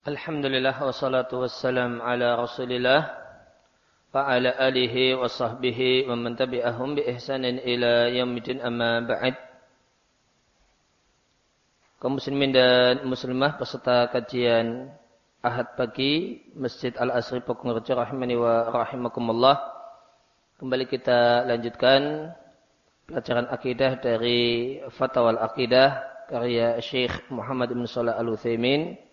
Alhamdulillah wassalatu wassalam ala rasulillah wa ala alihi wa sahbihi wa man tabi'ahum bi ihsanin ila yaumidin amma ba'd. Kaum muslimin dan muslimah peserta kajian Ahad pagi Masjid Al-Asri Pokongrejo rahimani wa rahimakumullah. Kembali kita lanjutkan pelajaran akidah dari Fatwa Al-Aqidah karya Syekh Muhammad bin Shalih Al-Utsaimin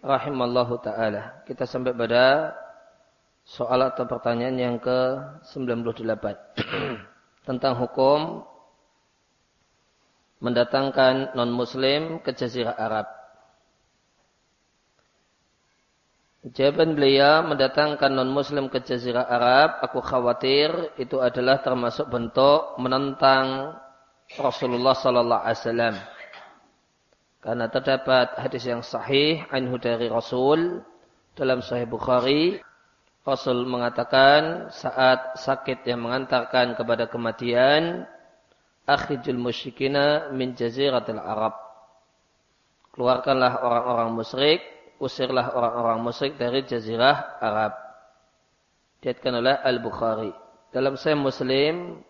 rahimallahu taala. Kita sampai pada soal atau pertanyaan yang ke-98 tentang hukum mendatangkan non muslim ke jazirah Arab. Jawaban beliau mendatangkan non muslim ke jazirah Arab, aku khawatir itu adalah termasuk bentuk menentang Rasulullah sallallahu alaihi wasallam karena terdapat hadis yang sahih anhu dari Rasul dalam Sahih Bukhari Rasul mengatakan saat sakit yang mengantarkan kepada kematian akhijul musyrikina min jaziratil Arab. Keluarkanlah orang-orang musyrik usirlah orang-orang musyrik dari jazirah Arab. Diatkan oleh Al-Bukhari. Dalam Sahih Muslim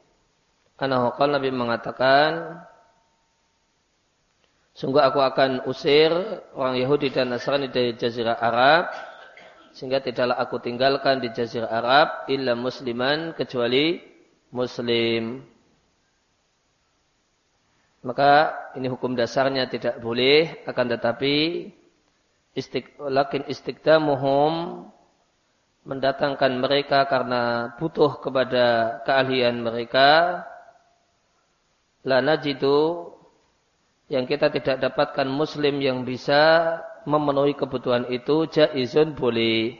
Anahu Nabi mengatakan Sungguh aku akan usir orang Yahudi dan Nasrani dari Jazirah Arab. Sehingga tidaklah aku tinggalkan di Jazirah Arab illa musliman kecuali muslim. Maka ini hukum dasarnya tidak boleh. Akan tetapi istik, lakin istiqdamuhum mendatangkan mereka karena butuh kepada keahlian mereka. La najidu yang kita tidak dapatkan muslim yang bisa memenuhi kebutuhan itu jaizun boleh.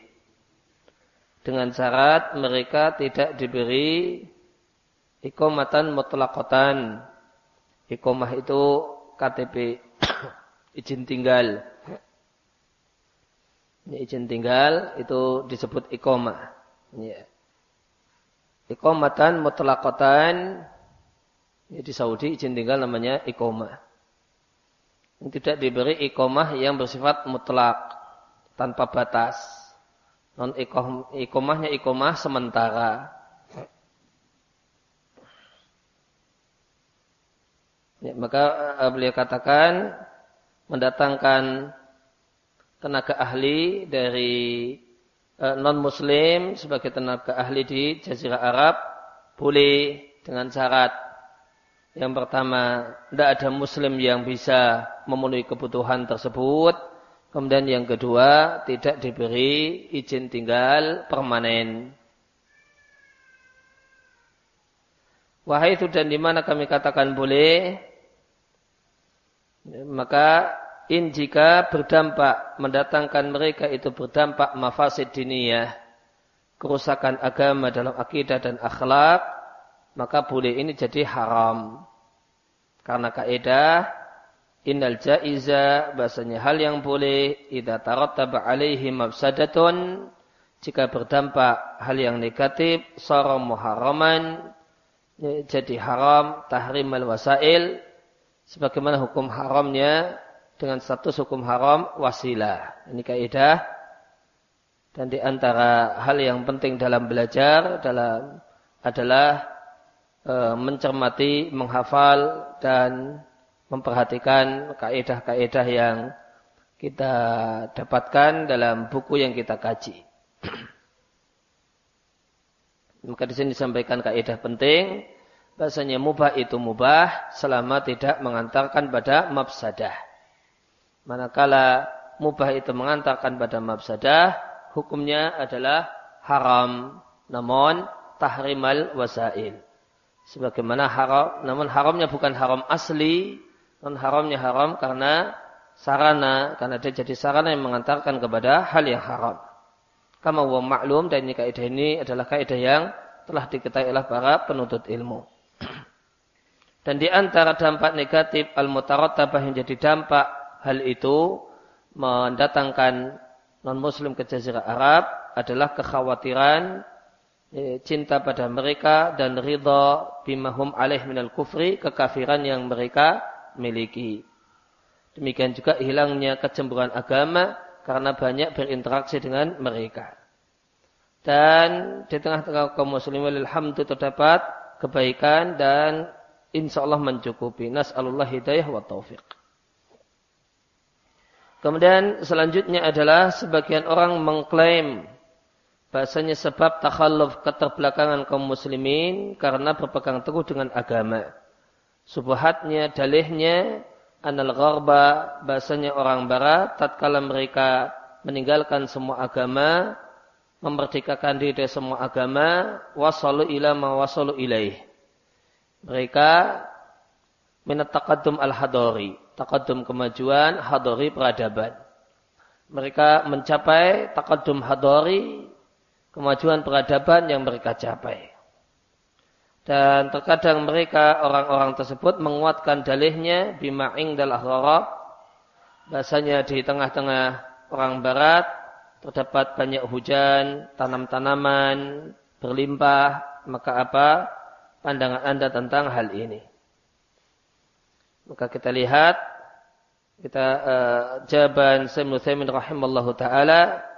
Dengan syarat mereka tidak diberi ikomatan mutlakotan ikomah itu KTP izin tinggal. Ini izin tinggal itu disebut ikomah ya. ikomatan mutlakotan ini di Saudi izin tinggal namanya ikomah tidak diberi ikomah yang bersifat mutlak tanpa batas. Non ikomahnya ikomah sementara. Ya, maka uh, beliau katakan mendatangkan tenaga ahli dari uh, non muslim sebagai tenaga ahli di Jazirah Arab boleh dengan syarat yang pertama, tidak ada muslim yang bisa memenuhi kebutuhan tersebut. Kemudian yang kedua, tidak diberi izin tinggal permanen. Wahai itu dan di mana kami katakan boleh, maka in jika berdampak mendatangkan mereka itu berdampak mafasid diniyah, kerusakan agama dalam akidah dan akhlak, maka boleh ini jadi haram. Karena kaidah innal jaiza bahasanya hal yang boleh idza tarattaba alaihi mafsadatun jika berdampak hal yang negatif sara muharraman jadi haram tahrim al wasail sebagaimana hukum haramnya dengan status hukum haram wasilah. Ini kaidah dan di antara hal yang penting dalam belajar dalam adalah e, mencermati, menghafal dan memperhatikan kaidah-kaidah yang kita dapatkan dalam buku yang kita kaji. Maka di sini disampaikan kaidah penting bahasanya mubah itu mubah selama tidak mengantarkan pada mafsadah. Manakala mubah itu mengantarkan pada mafsadah, hukumnya adalah haram. Namun tahrimal wasail sebagaimana haram namun haramnya bukan haram asli non haramnya haram karena sarana karena dia jadi sarana yang mengantarkan kepada hal yang haram. Kama wa maklum dan ini kaidah ini adalah kaidah yang telah diketahui oleh para penuntut ilmu. Dan di antara dampak negatif al-mutarattabah yang jadi dampak hal itu mendatangkan non muslim ke jazirah Arab adalah kekhawatiran cinta pada mereka dan ridha bimahum alaih minal kufri kekafiran yang mereka miliki. Demikian juga hilangnya kecemburuan agama karena banyak berinteraksi dengan mereka. Dan di tengah-tengah kaum muslimin alhamdulillah terdapat kebaikan dan insya Allah mencukupi. Nas'alullah hidayah wa taufiq. Kemudian selanjutnya adalah sebagian orang mengklaim bahasanya sebab takhalluf keterbelakangan kaum muslimin karena berpegang teguh dengan agama. Subhatnya, dalihnya, anal gharba, bahasanya orang barat, tatkala mereka meninggalkan semua agama, memerdekakan diri dari semua agama, wasalu ila ma wasalu ilaih. Mereka minat al-hadori takadum kemajuan, hadori peradaban. Mereka mencapai takadum hadori, kemajuan peradaban yang mereka capai. Dan terkadang mereka orang-orang tersebut menguatkan dalihnya bima'ing dal agharab. Bahasanya di tengah-tengah orang barat terdapat banyak hujan, tanam-tanaman, berlimpah, maka apa pandangan anda tentang hal ini? Maka kita lihat kita uh, jawaban Sayyid Thaymin rahimallahu taala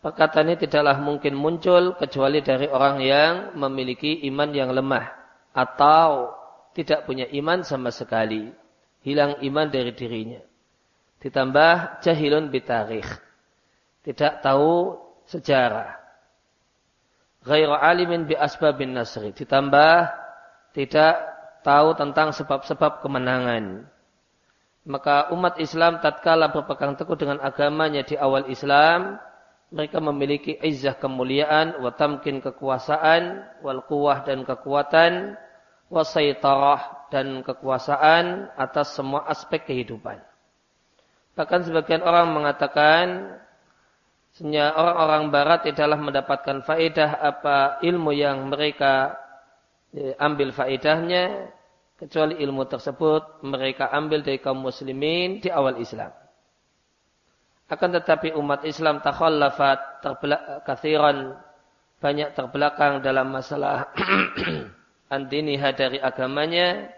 perkataan ini tidaklah mungkin muncul kecuali dari orang yang memiliki iman yang lemah atau tidak punya iman sama sekali, hilang iman dari dirinya. Ditambah jahilun bitarikh. Tidak tahu sejarah. Ghairu alimin bi asbabin nasri. Ditambah tidak tahu tentang sebab-sebab kemenangan. Maka umat Islam tatkala berpegang teguh dengan agamanya di awal Islam, mereka memiliki izzah kemuliaan, wa tamkin kekuasaan, wal kuwah dan kekuatan, wa saytarah dan kekuasaan atas semua aspek kehidupan. Bahkan sebagian orang mengatakan, orang-orang barat tidaklah mendapatkan faedah apa ilmu yang mereka ambil faedahnya kecuali ilmu tersebut mereka ambil dari kaum muslimin di awal Islam. Akan tetapi umat Islam takhallafat kathiran banyak terbelakang dalam masalah andiniha dari agamanya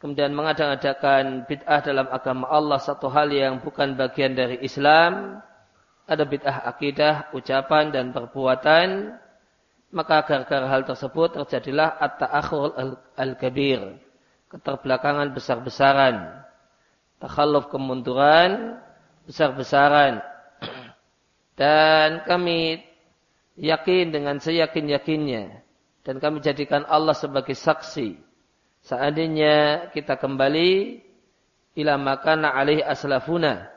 kemudian mengadang-adakan bid'ah dalam agama Allah satu hal yang bukan bagian dari Islam ada bid'ah akidah, ucapan dan perbuatan maka gara-gara hal tersebut terjadilah at-ta'akhur al-kabir. Keterbelakangan besar-besaran. Takhalluf kemunduran besar-besaran. Dan kami yakin dengan seyakin-yakinnya. Dan kami jadikan Allah sebagai saksi. Seandainya kita kembali ila makana alih aslafuna.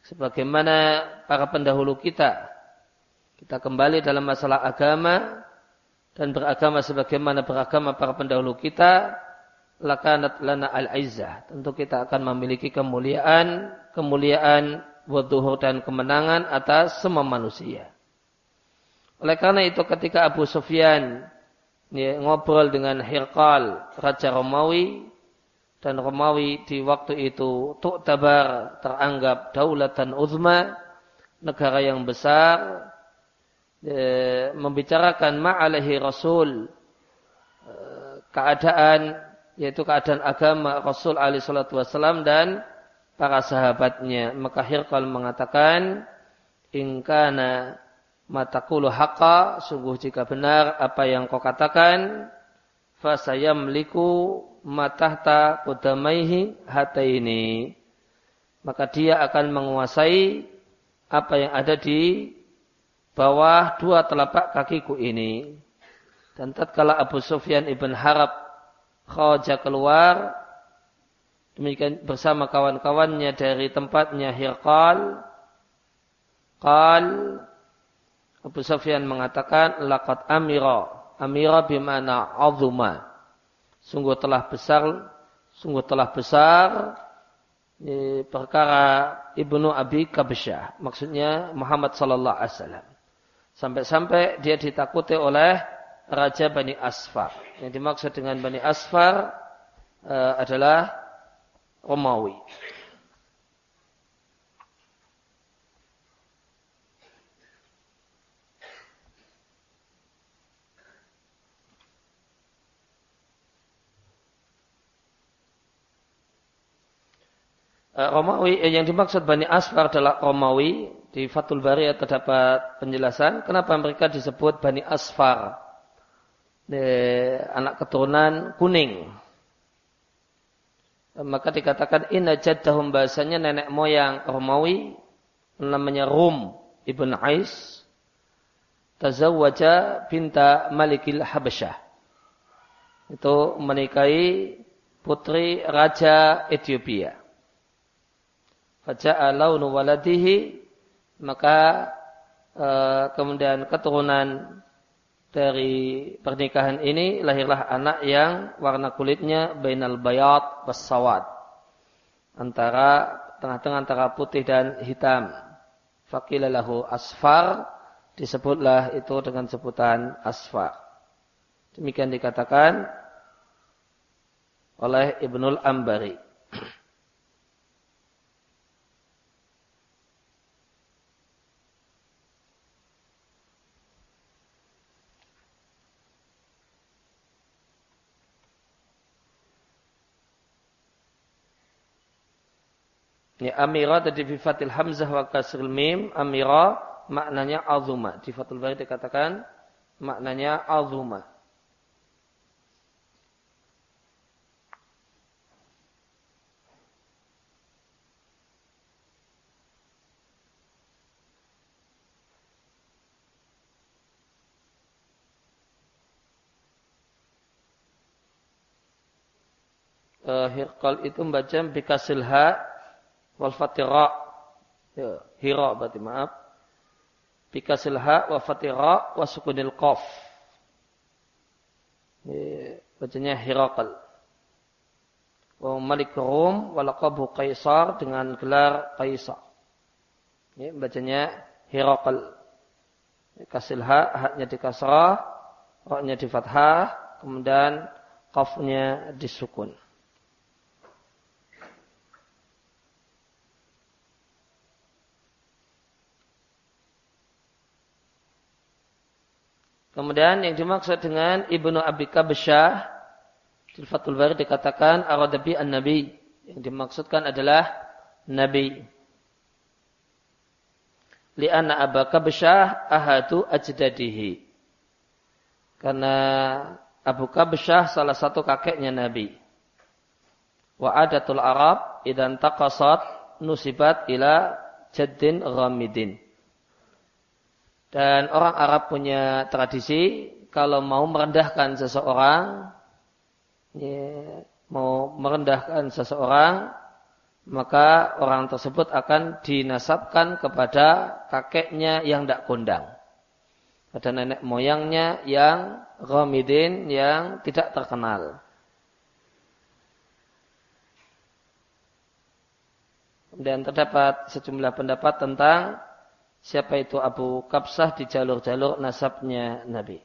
Sebagaimana para pendahulu kita kita kembali dalam masalah agama dan beragama sebagaimana beragama para pendahulu kita, lakanat lana al-izzah. Tentu kita akan memiliki kemuliaan, kemuliaan wuduhur dan kemenangan atas semua manusia. Oleh karena itu ketika Abu Sufyan ya, ngobrol dengan Hirqal, Raja Romawi, dan Romawi di waktu itu Tu'tabar teranggap daulatan uzma, negara yang besar, e, membicarakan ma'alehi Rasul e, keadaan yaitu keadaan agama Rasul alaihi salatu wasallam dan para sahabatnya maka Hirqal mengatakan ingkana matakulu haqqa sungguh jika benar apa yang kau katakan fasayamliku matahta qudamaihi hataini maka dia akan menguasai apa yang ada di bawah dua telapak kakiku ini. Dan tatkala Abu Sufyan ibn Harab kharaja keluar. Demikian bersama kawan-kawannya dari tempatnya Hirqal. Qal Abu Sufyan mengatakan laqad amira. Amira bimana? Azuma. Sungguh telah besar sungguh telah besar perkara Ibnu Abi Kabsyah maksudnya Muhammad sallallahu alaihi wasallam. Sampai-sampai dia ditakuti oleh Raja Bani Asfar. Yang dimaksud dengan Bani Asfar uh, adalah Romawi. Eh, Romawi eh, yang dimaksud Bani Asfar adalah Romawi di Fathul Bari terdapat penjelasan kenapa mereka disebut Bani Asfar. Anak keturunan kuning. Maka dikatakan inna jaddahum bahasanya nenek moyang Romawi namanya Rum ibn Ais tazawwaja binta Malikil Habasyah. Itu menikahi putri raja Ethiopia. Faja'a launu waladihi maka e, kemudian keturunan dari pernikahan ini lahirlah anak yang warna kulitnya bainal bayat wasawad antara tengah-tengah antara putih dan hitam. Fakilalahu asfar disebutlah itu dengan sebutan asfar. Demikian dikatakan oleh Ibnul Ambari. Ini amira tadi fi fatil hamzah wa kasril mim. Amira maknanya azuma. Di fatul bari dikatakan maknanya azuma. Uh, Hirqal itu membaca bikasilha wal fatira ya, hira berarti maaf. Bikasil ha wa fatira wa sukunil qaf. Ya, bacanya hiraqal. Wa malik rum wa laqabu qaisar dengan gelar qaisar. Ya, bacanya hiraqal. Kasil ha haknya di kasrah ra-nya di fathah kemudian qafnya disukun Kemudian yang dimaksud dengan Ibnu Abi Kabsyah di Fathul Bari dikatakan aradabi an-nabi. Yang dimaksudkan adalah nabi. Li'anna Abu Kabsyah ahadu ajdadihi. Karena Abu Kabsyah salah satu kakeknya Nabi. Wa adatul Arab idan taqasat nusibat ila jaddin ghamidin. Dan orang Arab punya tradisi kalau mau merendahkan seseorang, ya, mau merendahkan seseorang, maka orang tersebut akan dinasabkan kepada kakeknya yang tidak kondang. Pada nenek moyangnya yang Romidin yang tidak terkenal. Kemudian terdapat sejumlah pendapat tentang siapa itu Abu Kapsah di jalur-jalur nasabnya Nabi.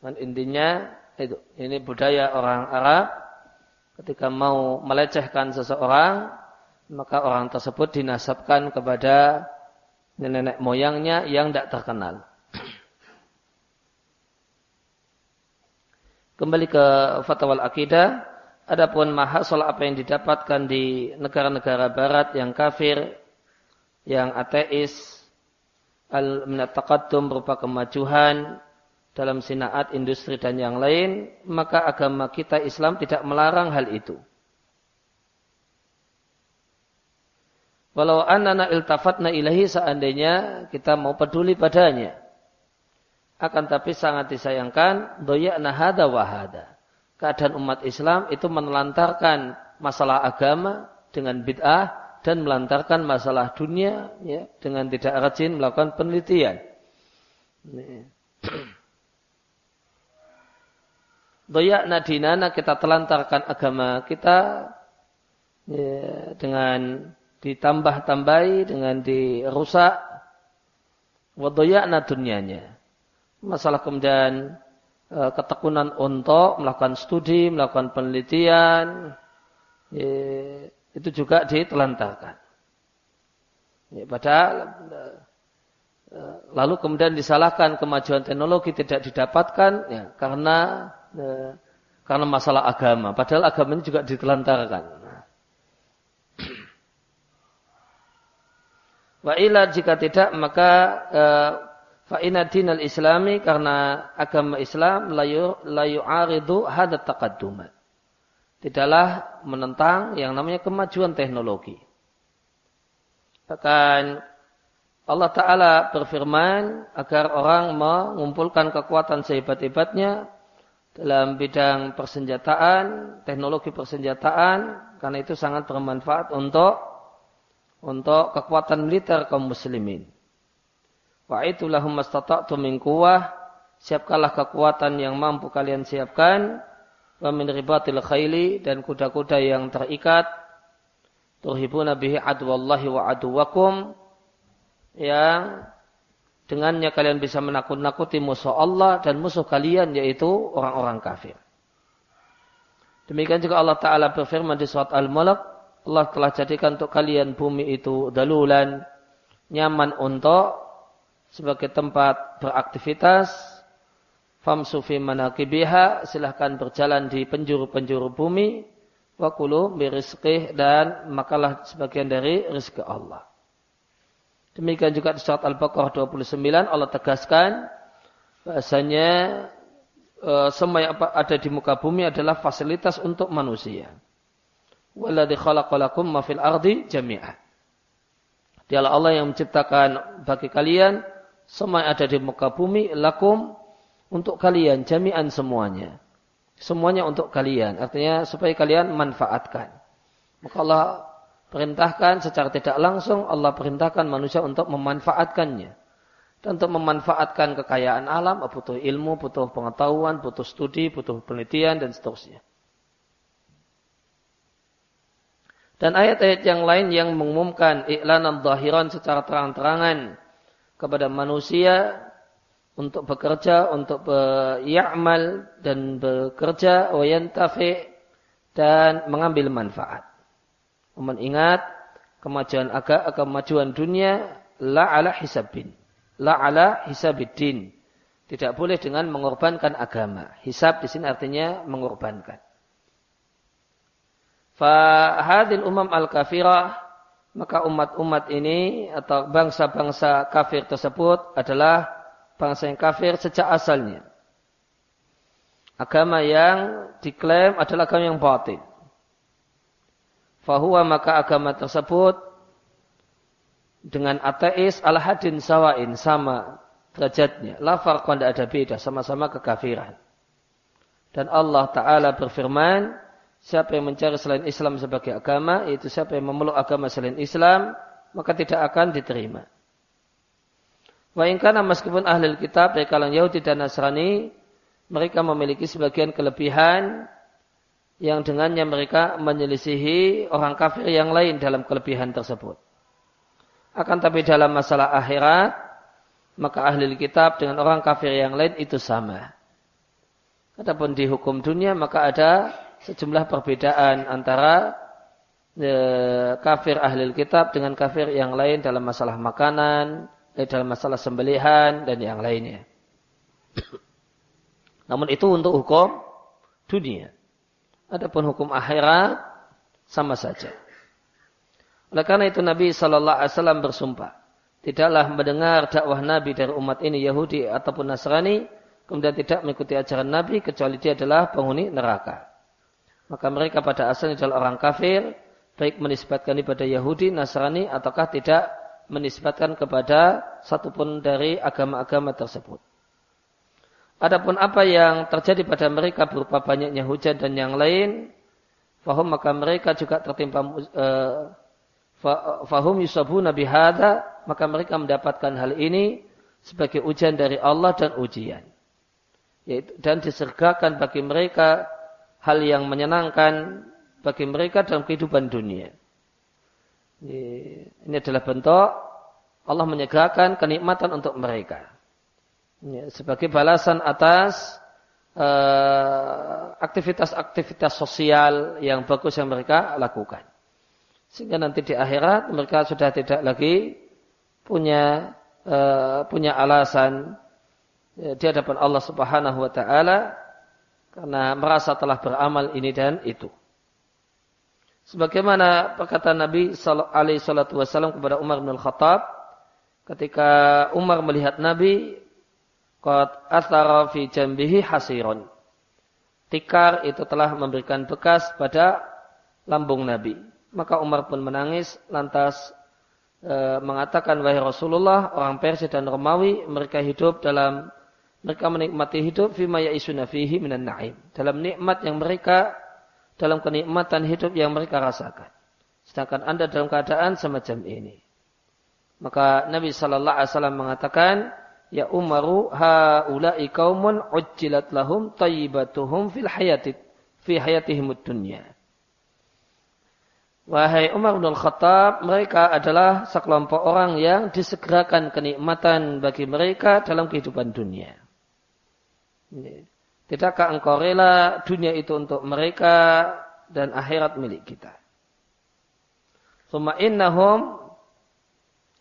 Dan intinya itu ini budaya orang Arab ketika mau melecehkan seseorang maka orang tersebut dinasabkan kepada nenek moyangnya yang tidak terkenal. Kembali ke fatwa al-akidah, adapun mahasal apa yang didapatkan di negara-negara barat yang kafir yang ateis al minataqaddum berupa kemajuan dalam sinaat industri dan yang lain maka agama kita Islam tidak melarang hal itu. Walau annana iltafatna ilahi seandainya kita mau peduli padanya akan tapi sangat disayangkan doyakna hada wahada keadaan umat Islam itu menelantarkan masalah agama dengan bid'ah dan melantarkan masalah dunia ya, dengan tidak rajin melakukan penelitian. Doyak nadinana kita telantarkan agama kita ya, dengan ditambah-tambahi, dengan dirusak. Wadoyak dunianya. Masalah kemudian e, ketekunan untuk melakukan studi, melakukan penelitian, ya, itu juga ditelantarkan. Ya, padahal eh, lalu kemudian disalahkan kemajuan teknologi tidak didapatkan ya, karena ya, karena masalah agama. Padahal agama ini juga ditelantarkan. Wa ila jika tidak maka uh, fa inna dinal islami karena agama Islam layu layu aridu hadat taqadduma. Tidaklah menentang yang namanya kemajuan teknologi. Bahkan Allah Ta'ala berfirman agar orang mengumpulkan kekuatan sehebat-hebatnya dalam bidang persenjataan, teknologi persenjataan, karena itu sangat bermanfaat untuk untuk kekuatan militer kaum muslimin. Wa itulahum mastata'tu min quwwah, siapkanlah kekuatan yang mampu kalian siapkan, wa min ribatil khayli dan kuda-kuda yang terikat, turhibuna bihi adwallahi wa aduwakum, yang dengannya kalian bisa menakut-nakuti musuh Allah dan musuh kalian yaitu orang-orang kafir. Demikian juga Allah Ta'ala berfirman di surat Al-Mulk, Allah telah jadikan untuk kalian bumi itu dalulan, nyaman untuk sebagai tempat beraktivitas. Famsu fi manakibiha, silahkan berjalan di penjuru-penjuru bumi. Wakulu birizqih dan makalah sebagian dari rezeki Allah. Demikian juga di surat Al-Baqarah 29 Allah tegaskan bahasanya e, semua yang ada di muka bumi adalah fasilitas untuk manusia. Walladhi khalaqalakum ma fil ardi jami'ah. Dialah Allah yang menciptakan bagi kalian semua yang ada di muka bumi lakum untuk kalian jami'an semuanya. Semuanya untuk kalian. Artinya supaya kalian manfaatkan. Maka Allah perintahkan secara tidak langsung Allah perintahkan manusia untuk memanfaatkannya. Dan untuk memanfaatkan kekayaan alam butuh ilmu, butuh pengetahuan, butuh studi, butuh penelitian dan seterusnya. Dan ayat-ayat yang lain yang mengumumkan iklanan zahiran secara terang-terangan kepada manusia untuk bekerja, untuk beramal dan bekerja, wayantafi dan mengambil manfaat. Mengingat kemajuan agak kemajuan dunia la ala hisabin. La ala hisabiddin. Tidak boleh dengan mengorbankan agama. Hisab di sini artinya mengorbankan. Fahadil umam al-kafirah maka umat-umat ini atau bangsa-bangsa kafir tersebut adalah bangsa yang kafir sejak asalnya. Agama yang diklaim adalah agama yang batin. Fahuwa maka agama tersebut dengan ateis al hadin sawain sama derajatnya. La farqan ada beda sama-sama kekafiran. Dan Allah Ta'ala berfirman, siapa yang mencari selain Islam sebagai agama, yaitu siapa yang memeluk agama selain Islam, maka tidak akan diterima. Wa karena meskipun ahli kitab dari kalangan Yahudi dan Nasrani, mereka memiliki sebagian kelebihan yang dengannya mereka menyelisihi orang kafir yang lain dalam kelebihan tersebut. Akan tapi dalam masalah akhirat, maka ahli kitab dengan orang kafir yang lain itu sama. Adapun di hukum dunia maka ada sejumlah perbedaan antara e, kafir ahli kitab dengan kafir yang lain dalam masalah makanan, eh, dalam masalah sembelihan dan yang lainnya. Namun itu untuk hukum dunia. Adapun hukum akhirat sama saja. Oleh karena itu Nabi Shallallahu Alaihi Wasallam bersumpah, tidaklah mendengar dakwah Nabi dari umat ini Yahudi ataupun Nasrani, kemudian tidak mengikuti ajaran Nabi kecuali dia adalah penghuni neraka. Maka mereka pada asalnya adalah orang kafir, baik menisbatkan kepada Yahudi, Nasrani, ataukah tidak menisbatkan kepada satupun dari agama-agama tersebut. Adapun apa yang terjadi pada mereka berupa banyaknya hujan dan yang lain, fahum maka mereka juga tertimpa uh, fahum yusabu nabi hada, maka mereka mendapatkan hal ini sebagai ujian dari Allah dan ujian. Yaitu, dan disergakan bagi mereka hal yang menyenangkan bagi mereka dalam kehidupan dunia. Ini adalah bentuk Allah menyegahkan kenikmatan untuk mereka. Sebagai balasan atas eh, aktivitas-aktivitas uh, sosial yang bagus yang mereka lakukan. Sehingga nanti di akhirat mereka sudah tidak lagi punya uh, punya alasan ya, di hadapan Allah Subhanahu wa taala karena merasa telah beramal ini dan itu. Sebagaimana perkataan Nabi alaihi salatu wasallam kepada Umar bin Khattab, ketika Umar melihat Nabi qad athara fi jambihi hasiron. Tikar itu telah memberikan bekas pada lambung Nabi. Maka Umar pun menangis lantas e, mengatakan wahai Rasulullah orang Persia dan Romawi mereka hidup dalam mereka menikmati hidup fima ya'isuna fihi minan na'im. Dalam nikmat yang mereka dalam kenikmatan hidup yang mereka rasakan. Sedangkan Anda dalam keadaan semacam ini. Maka Nabi sallallahu alaihi wasallam mengatakan, "Ya Umaru haula'i qaumun ujjilat lahum tayyibatuhum fil hayati fi hayatihim dunya." Wahai Umar bin Khattab, mereka adalah sekelompok orang yang disegerakan kenikmatan bagi mereka dalam kehidupan dunia. Tidakkah engkau rela dunia itu untuk mereka dan akhirat milik kita? Suma innahum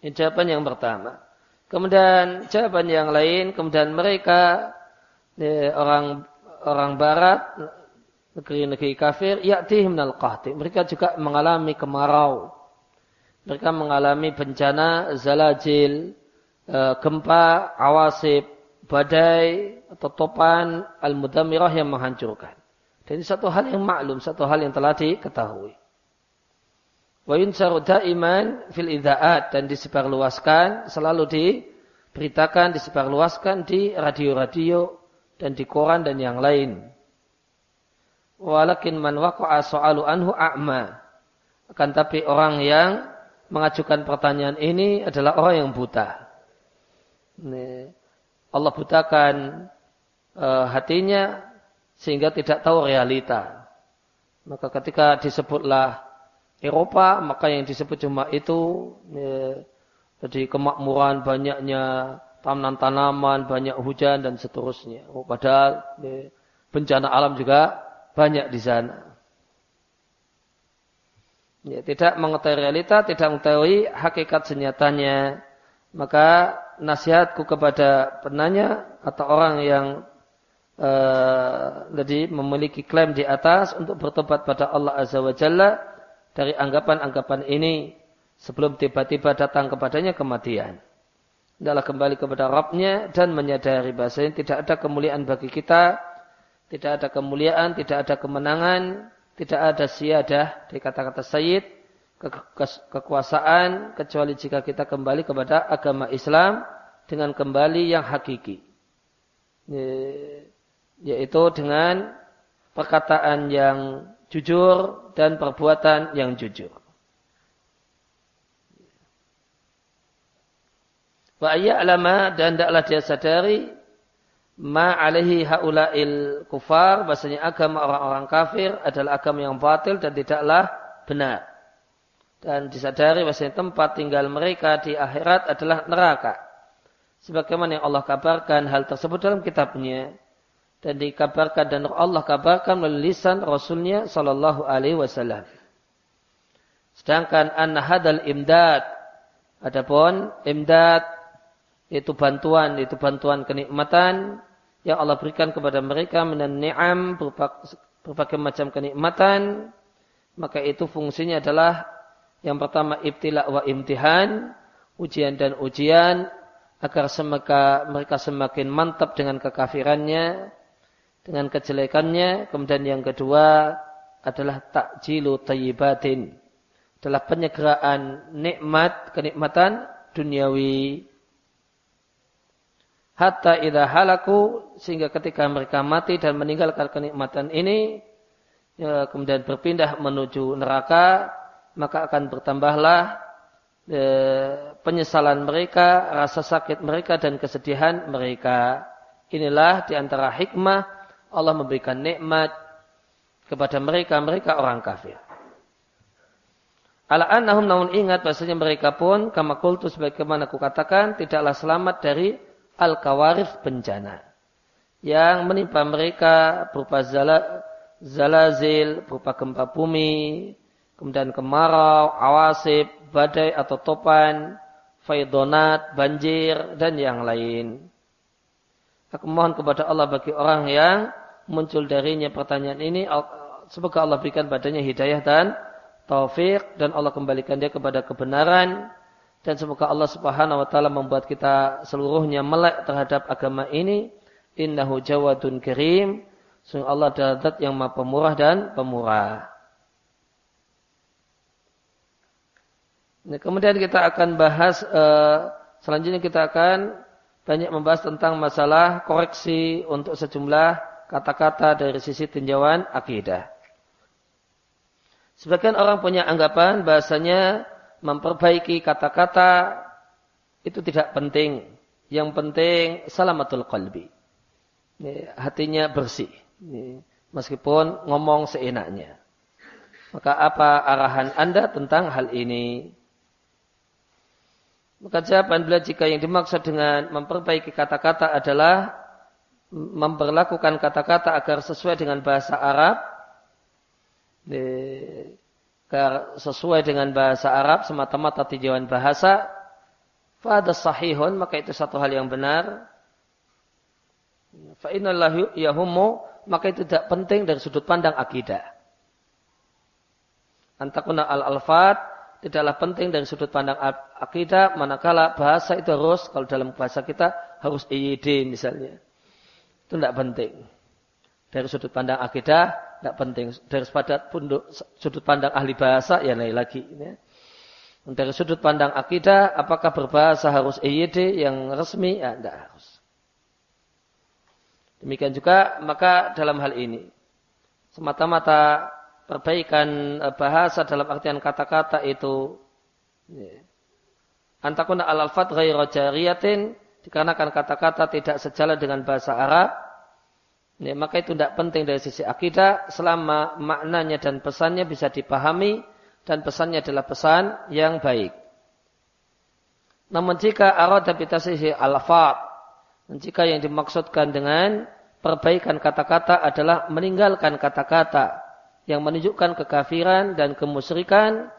jawaban yang pertama. Kemudian jawaban yang lain, kemudian mereka orang orang barat negeri-negeri kafir ya'tihim minal qahti. Mereka juga mengalami kemarau. Mereka mengalami bencana zalajil, eh, gempa, awasib, badai atau topan al-mudamirah yang menghancurkan. Dan ini satu hal yang maklum, satu hal yang telah diketahui. Wa yunsaru iman fil idha'at dan disebarluaskan, selalu diberitakan, disebarluaskan di radio-radio dan di koran dan yang lain. Walakin man waqa'a so'alu anhu a'ma. Akan tapi orang yang mengajukan pertanyaan ini adalah orang yang buta. Ini Allah butakan uh, hatinya sehingga tidak tahu realita. Maka ketika disebutlah Eropa, maka yang disebut cuma itu ya, jadi kemakmuran banyaknya tanaman-tanaman, banyak hujan dan seterusnya. Oh, padahal ya, bencana alam juga banyak di sana. Ya, tidak mengetahui realita, tidak mengetahui hakikat senyatanya. Maka nasihatku kepada penanya atau orang yang uh, memiliki klaim di atas untuk bertobat pada Allah Azza wa Jalla dari anggapan-anggapan ini sebelum tiba-tiba datang kepadanya kematian. Adalah kembali kepada Rabbnya dan menyadari bahasanya tidak ada kemuliaan bagi kita, tidak ada kemuliaan, tidak ada kemenangan, tidak ada siadah dari kata-kata Sayyid, ke kekuasaan kecuali jika kita kembali kepada agama Islam dengan kembali yang hakiki. Yaitu dengan perkataan yang jujur dan perbuatan yang jujur. Wa alama dan tidaklah dia sadari ma alaihi haula'il kufar bahasanya agama orang-orang kafir adalah agama yang batil dan tidaklah benar dan disadari bahwasanya tempat tinggal mereka di akhirat adalah neraka. Sebagaimana yang Allah kabarkan hal tersebut dalam kitabnya dan dikabarkan dan Allah kabarkan melalui lisan Rasulnya Sallallahu Alaihi Wasallam. Sedangkan an hadal imdad, adapun imdad itu bantuan, itu bantuan kenikmatan yang Allah berikan kepada mereka menan ni'am berbagai macam kenikmatan, maka itu fungsinya adalah yang pertama ibtila wa imtihan, ujian dan ujian agar semaka, mereka semakin mantap dengan kekafirannya, dengan kejelekannya. Kemudian yang kedua adalah takjilu tayyibatin. Adalah penyegeraan nikmat, kenikmatan duniawi. Hatta idha halaku, sehingga ketika mereka mati dan meninggalkan kenikmatan ini, ya, kemudian berpindah menuju neraka, maka akan bertambahlah e, penyesalan mereka, rasa sakit mereka dan kesedihan mereka. Inilah di antara hikmah Allah memberikan nikmat kepada mereka, mereka orang kafir. Ala annahum namun ingat bahasanya mereka pun kama kultu sebagaimana aku katakan tidaklah selamat dari al-kawarif bencana yang menimpa mereka berupa zalazil, berupa gempa bumi, kemudian kemarau, awasib, badai atau topan, faidonat, banjir, dan yang lain. Aku mohon kepada Allah bagi orang yang muncul darinya pertanyaan ini, semoga Allah berikan badannya hidayah dan taufik, dan Allah kembalikan dia kepada kebenaran, dan semoga Allah Subhanahu wa taala membuat kita seluruhnya melek terhadap agama ini. Innahu jawadun karim. Sungguh Allah adalah yang maha pemurah dan pemurah. Nah, kemudian kita akan bahas uh, selanjutnya kita akan banyak membahas tentang masalah koreksi untuk sejumlah kata-kata dari sisi tinjauan akidah. Sebagian orang punya anggapan bahasanya memperbaiki kata-kata itu tidak penting. Yang penting salamatul qalbi. Hatinya bersih. Meskipun ngomong seenaknya. Maka apa arahan Anda tentang hal ini? Maka jawaban beliau jika yang dimaksud dengan memperbaiki kata-kata adalah memperlakukan kata-kata agar sesuai dengan bahasa Arab, sesuai dengan bahasa Arab semata-mata tinjauan bahasa, pada sahihun maka itu satu hal yang benar. Fa'inallahu yahumu maka itu tidak penting dari sudut pandang akidah. Antakuna al-alfat tidaklah penting dari sudut pandang akidah manakala bahasa itu harus kalau dalam bahasa kita harus EYD misalnya. Itu tidak penting. Dari sudut pandang akidah tidak penting. Dari sudut pandang ahli bahasa ya lain lagi ya. dari sudut pandang akidah apakah berbahasa harus EYD yang resmi? Ya tidak harus. Demikian juga maka dalam hal ini semata-mata perbaikan eh, bahasa dalam artian kata-kata itu ya. antakuna al-alfat ghairu jariyatin dikarenakan kata-kata tidak sejalan dengan bahasa Arab ya, maka itu tidak penting dari sisi akidah selama maknanya dan pesannya bisa dipahami dan pesannya adalah pesan yang baik. Namun jika arada bitasihi al-fat jika yang dimaksudkan dengan perbaikan kata-kata adalah meninggalkan kata-kata yang menunjukkan kekafiran dan kemusyrikan,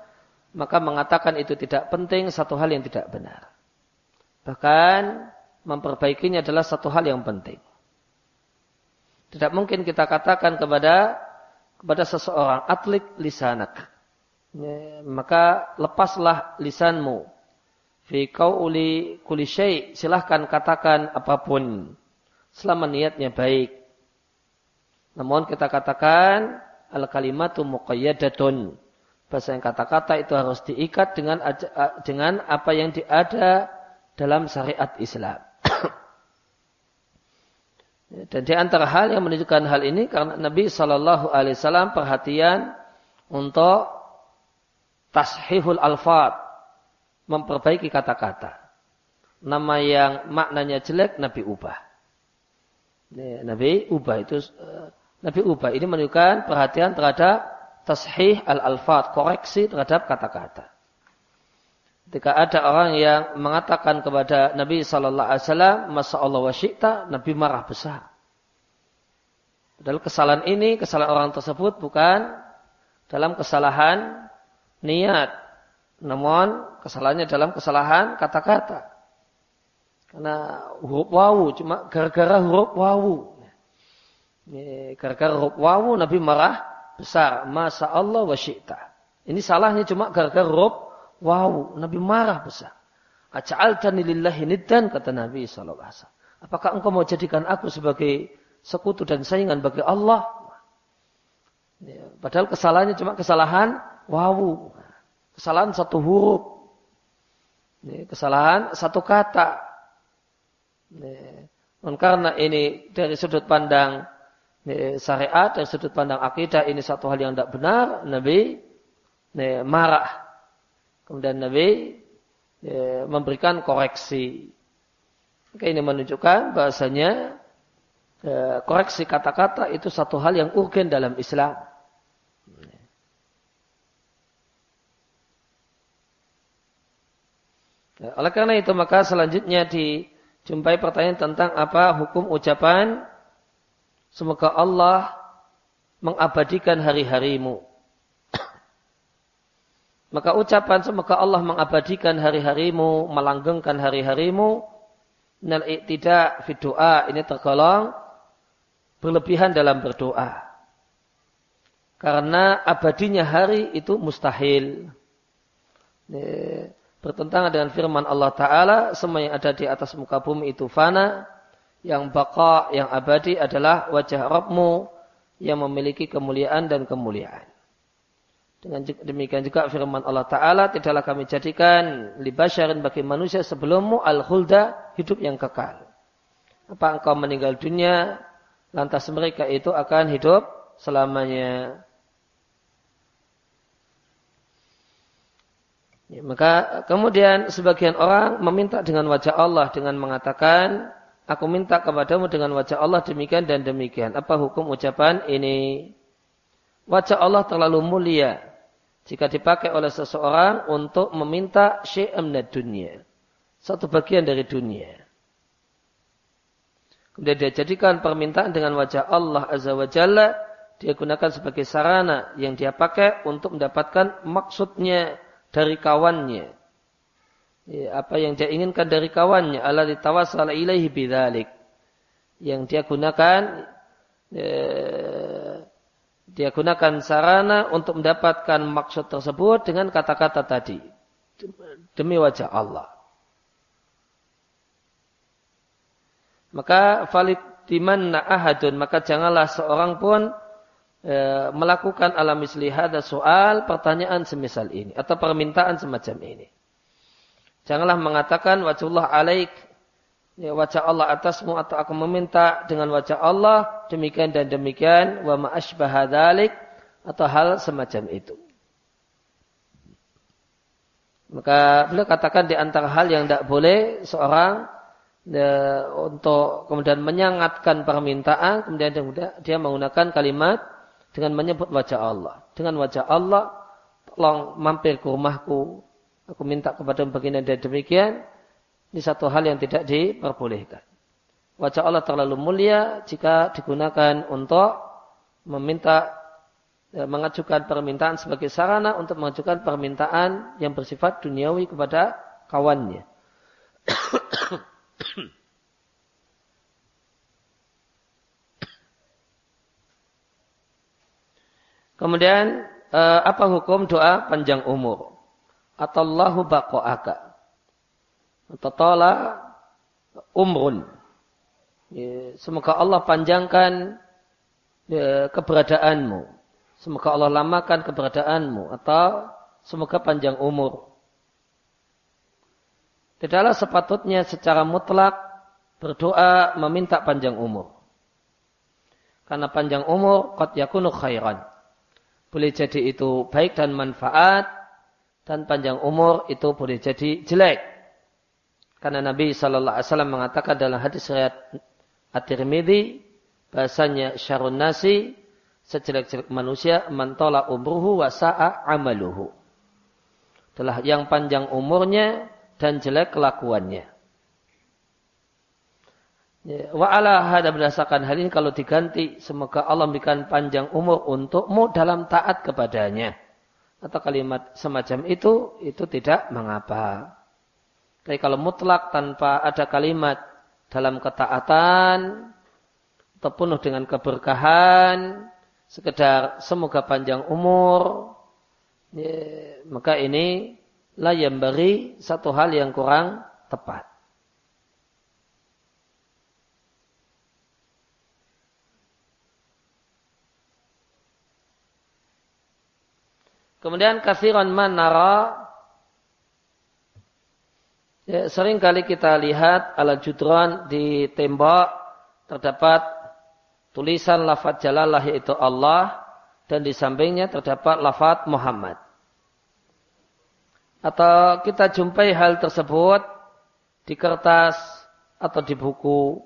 maka mengatakan itu tidak penting satu hal yang tidak benar. Bahkan memperbaikinya adalah satu hal yang penting. Tidak mungkin kita katakan kepada kepada seseorang atlik lisanak. Ya, maka lepaslah lisanmu. Fi uli kulisyai. Silahkan katakan apa pun. Selama niatnya baik. Namun kita katakan al kalimatu muqayyadatun. Bahasa yang kata-kata itu harus diikat dengan dengan apa yang ada dalam syariat Islam. Dan di antara hal yang menunjukkan hal ini karena Nabi Shallallahu Alaihi Wasallam perhatian untuk tashihul alfat, memperbaiki kata-kata. Nama yang maknanya jelek Nabi ubah. Nabi ubah itu eh, Nabi ubah. Ini menunjukkan perhatian terhadap tashih al-alfat, koreksi terhadap kata-kata. Ketika ada orang yang mengatakan kepada Nabi Sallallahu Alaihi Wasallam, Masa Allah wa Nabi marah besar. Padahal kesalahan ini, kesalahan orang tersebut bukan dalam kesalahan niat. Namun kesalahannya dalam kesalahan kata-kata. Karena huruf wawu, cuma gara-gara huruf wawu. Gara-gara huruf wawu Nabi marah besar. Masa Allah wa. Ini salahnya cuma gara-gara huruf wawu. Nabi marah besar. Aja'altani lillahi niddan kata Nabi SAW. Apakah engkau mau jadikan aku sebagai sekutu dan saingan bagi Allah? Padahal kesalahannya cuma kesalahan wawu. Kesalahan satu huruf. Kesalahan satu kata. Karena ini dari sudut pandang syariat dari sudut pandang akidah ini satu hal yang tidak benar, Nabi marah. Kemudian Nabi memberikan koreksi. Maka ini menunjukkan bahasanya koreksi kata-kata itu satu hal yang urgen dalam Islam. Oleh karena itu maka selanjutnya dijumpai pertanyaan tentang apa hukum ucapan Semoga Allah mengabadikan hari-harimu. Maka ucapan semoga Allah mengabadikan hari-harimu, melanggengkan hari-harimu, nal tidak fi doa ini tergolong berlebihan dalam berdoa. Karena abadinya hari itu mustahil. bertentangan dengan firman Allah Ta'ala, semua yang ada di atas muka bumi itu fana, yang baka, yang abadi adalah wajah Rabbmu yang memiliki kemuliaan dan kemuliaan. Dengan demikian juga firman Allah Ta'ala, tidaklah kami jadikan libasyarin bagi manusia sebelummu al-khulda, hidup yang kekal. Apa engkau meninggal dunia, lantas mereka itu akan hidup selamanya. Ya, maka kemudian sebagian orang meminta dengan wajah Allah dengan mengatakan, aku minta kepadamu dengan wajah Allah demikian dan demikian. Apa hukum ucapan ini? Wajah Allah terlalu mulia jika dipakai oleh seseorang untuk meminta syai'am dunia. Satu bagian dari dunia. Kemudian dia jadikan permintaan dengan wajah Allah Azza wa Jalla. Dia gunakan sebagai sarana yang dia pakai untuk mendapatkan maksudnya dari kawannya. Ya, apa yang dia inginkan dari kawannya. Allah ditawasal ilaihi bidhalik. Yang dia gunakan, ya, dia gunakan sarana untuk mendapatkan maksud tersebut dengan kata-kata tadi. Demi wajah Allah. Maka valid dimanna ahadun, maka janganlah seorang pun e, melakukan alam misli hadha soal pertanyaan semisal ini atau permintaan semacam ini. Janganlah mengatakan wajahullah alaik ya, wajah Allah atasmu atau aku meminta dengan wajah Allah demikian dan demikian wa ma'ashbaha dhalik atau hal semacam itu. Maka beliau katakan di antara hal yang tidak boleh seorang ya, untuk kemudian menyangatkan permintaan, kemudian dia menggunakan kalimat dengan menyebut wajah Allah. Dengan wajah Allah, tolong mampir ke rumahku. Aku minta kepada begini dan demikian. Ini satu hal yang tidak diperbolehkan. Wajah Allah terlalu mulia jika digunakan untuk meminta ya, mengajukan permintaan sebagai sarana untuk mengajukan permintaan yang bersifat duniawi kepada kawannya. Kemudian eh, apa hukum doa panjang umur? Atau Allahu baqa'aka. Atau tola umrun. Ya, semoga Allah panjangkan ya, keberadaanmu. Semoga Allah lamakan keberadaanmu. Atau semoga panjang umur. Tidaklah sepatutnya secara mutlak berdoa meminta panjang umur. Karena panjang umur qad yakunu khairan boleh jadi itu baik dan manfaat dan panjang umur itu boleh jadi jelek. Karena Nabi Shallallahu Alaihi Wasallam mengatakan dalam hadis riwayat At-Tirmidzi bahasanya syarun nasi sejelek-jelek manusia mantola umruhu wa sa'a amaluhu. Telah yang panjang umurnya dan jelek kelakuannya. Ya, wa ala hada berdasarkan hal ini kalau diganti semoga Allah memberikan panjang umur untukmu dalam taat kepadanya. Atau kalimat semacam itu, itu tidak mengapa. Tapi kalau mutlak tanpa ada kalimat dalam ketaatan, atau penuh dengan keberkahan, sekedar semoga panjang umur, ya, maka ini lah yang beri satu hal yang kurang tepat. Kemudian kafiran manara ya, sering kali kita lihat ala judron di tembok terdapat tulisan lafaz jalalah yaitu Allah dan di sampingnya terdapat lafaz Muhammad. Atau kita jumpai hal tersebut di kertas atau di buku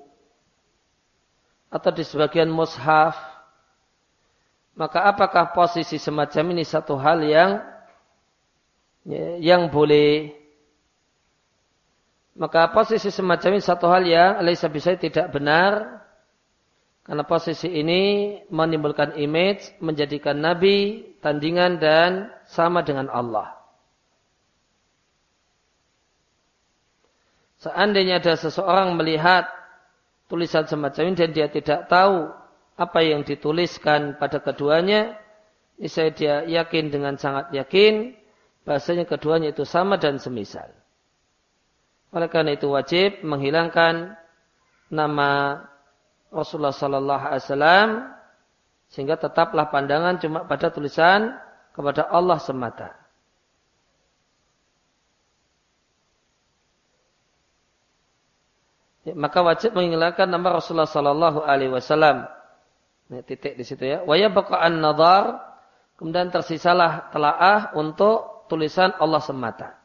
atau di sebagian mushaf maka apakah posisi semacam ini satu hal yang ya, yang boleh maka posisi semacam ini satu hal yang Alisa bisa tidak benar karena posisi ini menimbulkan image menjadikan nabi tandingan dan sama dengan Allah. Seandainya ada seseorang melihat tulisan semacam ini dan dia tidak tahu apa yang dituliskan pada keduanya, saya dia yakin dengan sangat yakin bahasanya keduanya itu sama dan semisal. Oleh karena itu wajib menghilangkan nama Rasulullah Sallallahu Alaihi Wasallam sehingga tetaplah pandangan cuma pada tulisan kepada Allah semata. Ya, maka wajib menghilangkan nama Rasulullah Sallallahu Alaihi Wasallam. Nah, titik di situ ya. Waya bakaan nazar. Kemudian tersisalah telaah untuk tulisan Allah semata.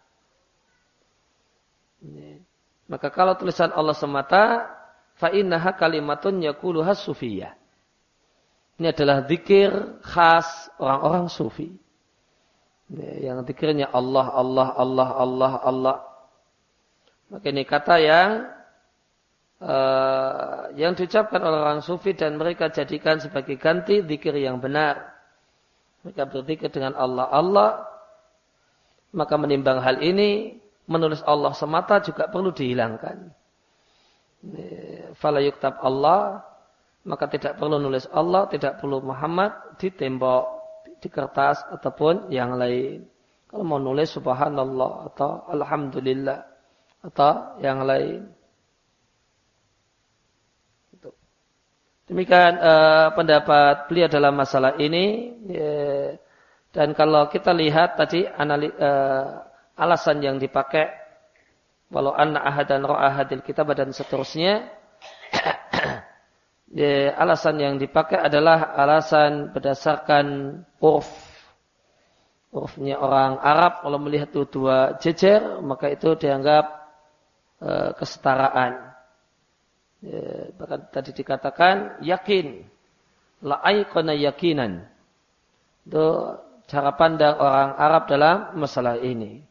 Maka kalau tulisan Allah semata, fa'innaha kalimatun yakuluha sufiyah. Ini adalah zikir khas orang-orang sufi. Yang zikirnya Allah, Allah, Allah, Allah, Allah. Maka ini kata yang uh, yang diucapkan oleh orang sufi dan mereka jadikan sebagai ganti zikir yang benar. Mereka berzikir dengan Allah, Allah. Maka menimbang hal ini, menulis Allah semata juga perlu dihilangkan. Fala yuktab Allah, maka tidak perlu nulis Allah, tidak perlu Muhammad di tembok, di kertas ataupun yang lain. Kalau mau nulis subhanallah atau alhamdulillah atau yang lain. Demikian uh, pendapat beliau dalam masalah ini. Ya, dan kalau kita lihat tadi anali, uh, alasan yang dipakai walau anna ahadan ro'a hadil kitab dan seterusnya ya, alasan yang dipakai adalah alasan berdasarkan urf urfnya orang Arab kalau melihat itu dua jejer maka itu dianggap e, kesetaraan bahkan tadi dikatakan yakin la aikona yakinan itu cara pandang orang Arab dalam masalah ini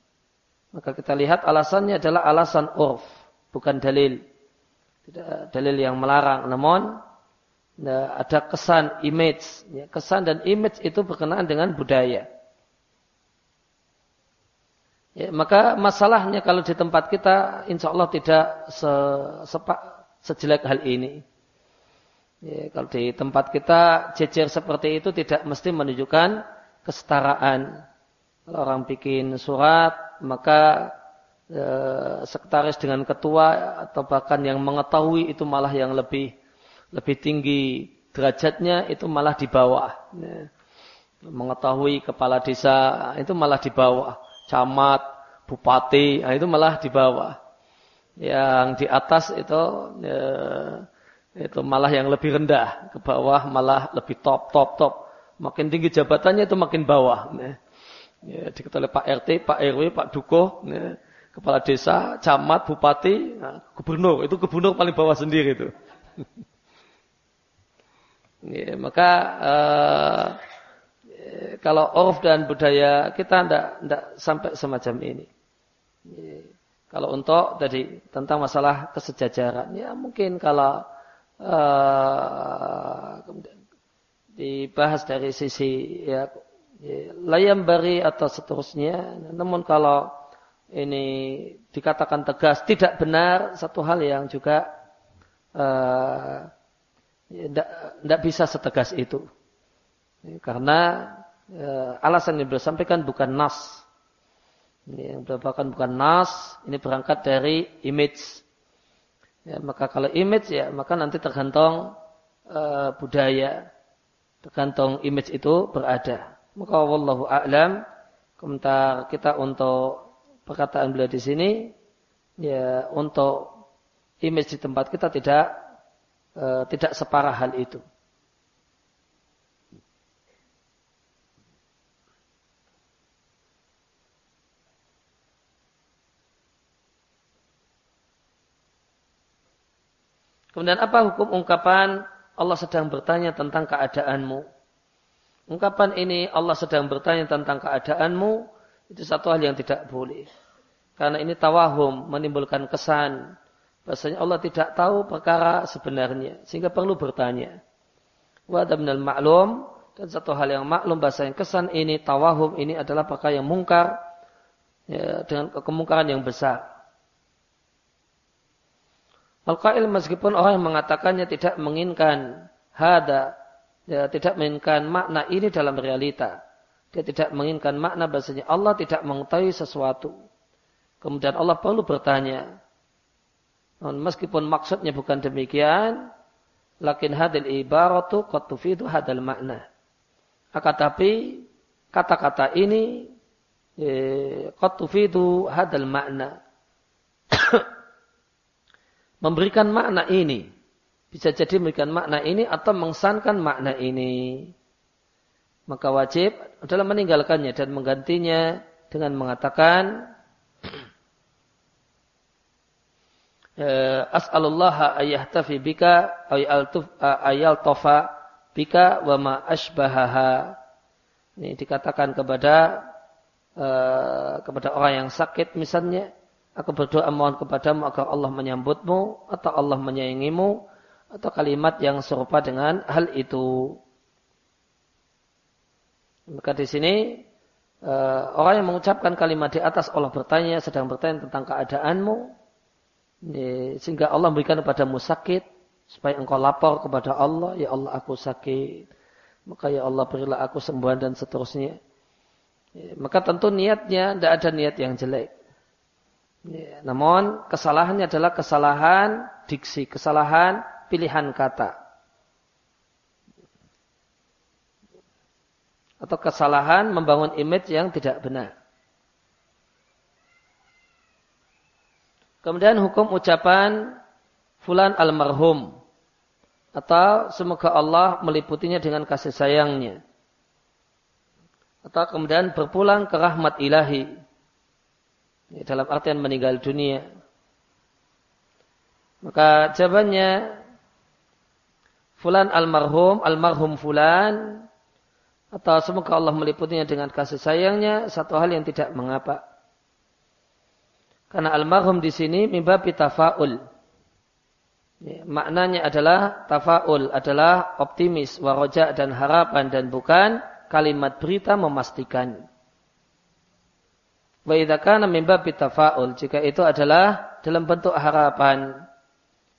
maka kita lihat alasannya adalah alasan urf, bukan dalil. Tidak dalil yang melarang, namun nah, ada kesan image. Ya, kesan dan image itu berkenaan dengan budaya. Ya, maka masalahnya kalau di tempat kita, insya Allah tidak se, sejelek hal ini. Ya, kalau di tempat kita jejer seperti itu tidak mesti menunjukkan kesetaraan. Kalau orang bikin surat, maka e, sekretaris dengan ketua atau bahkan yang mengetahui itu malah yang lebih lebih tinggi derajatnya itu malah di bawah. Ya. Mengetahui kepala desa itu malah di bawah. Camat, bupati, nah itu malah di bawah. Yang di atas itu ya, itu malah yang lebih rendah, ke bawah malah lebih top top top. Makin tinggi jabatannya itu makin bawah. Ya ya, diketahui Pak RT, Pak RW, Pak Duko, ya, kepala desa, camat, bupati, nah, gubernur. Itu gubernur paling bawah sendiri itu. ya, maka uh, kalau orf dan budaya kita tidak sampai semacam ini. Ya, kalau untuk tadi tentang masalah kesejajaran, ya mungkin kalau uh, dibahas dari sisi ya layam bari atau seterusnya. Namun kalau ini dikatakan tegas tidak benar satu hal yang juga tidak uh, ya, bisa setegas itu. Karena uh, alasan yang beliau sampaikan bukan nas. Ini yang beliau bukan nas, ini berangkat dari image. Ya, maka kalau image ya, maka nanti tergantung uh, budaya, tergantung image itu berada. Maka wallahu a'lam komentar kita untuk perkataan beliau di sini ya untuk image di tempat kita tidak uh, tidak separah hal itu. Kemudian apa hukum ungkapan Allah sedang bertanya tentang keadaanmu? Ungkapan ini Allah sedang bertanya tentang keadaanmu, itu satu hal yang tidak boleh. Karena ini tawahum, menimbulkan kesan. Bahasanya Allah tidak tahu perkara sebenarnya, sehingga perlu bertanya. Wa minal ma'lum, dan satu hal yang maklum bahasanya kesan ini, tawahum ini adalah perkara yang mungkar, ya, dengan kemungkaran yang besar. Al-Qail meskipun orang yang mengatakannya tidak menginginkan hada ya, tidak mainkan makna ini dalam realita. Dia tidak menginginkan makna bahasanya Allah tidak mengetahui sesuatu. Kemudian Allah perlu bertanya. Meskipun maksudnya bukan demikian, lakin hadil ibaratu qad hadal makna. Akan tapi kata-kata ini eh, qad tufidu hadal makna. Memberikan makna ini. Bisa jadi memberikan makna ini atau mengsankan makna ini. Maka wajib adalah meninggalkannya dan menggantinya dengan mengatakan eh, as'alullah ayyahtafi bika ayal tofa bika wa ma ashbahaha. Ini dikatakan kepada uh, kepada orang yang sakit misalnya aku berdoa mohon kepadamu agar Allah menyambutmu atau Allah menyayangimu atau kalimat yang serupa dengan hal itu. Maka di sini uh, orang yang mengucapkan kalimat di atas Allah bertanya sedang bertanya tentang keadaanmu. Sehingga Allah memberikan kepadamu sakit supaya engkau lapor kepada Allah ya Allah aku sakit. Maka ya Allah berilah aku sembuhan dan seterusnya. Ya, maka tentu niatnya tidak ada niat yang jelek ya, namun kesalahannya adalah kesalahan diksi kesalahan pilihan kata atau kesalahan membangun image yang tidak benar. Kemudian hukum ucapan fulan almarhum atau semoga Allah meliputinya dengan kasih sayangnya. Atau kemudian berpulang ke rahmat ilahi. Dalam artian meninggal dunia. Maka jawabannya fulan almarhum, almarhum fulan atau semoga Allah meliputinya dengan kasih sayangnya satu hal yang tidak mengapa. Karena almarhum di sini mimba tafaul. Ya, maknanya adalah tafaul adalah optimis, waroja dan harapan dan bukan kalimat berita memastikan. Wa idza kana min tafaul jika itu adalah dalam bentuk harapan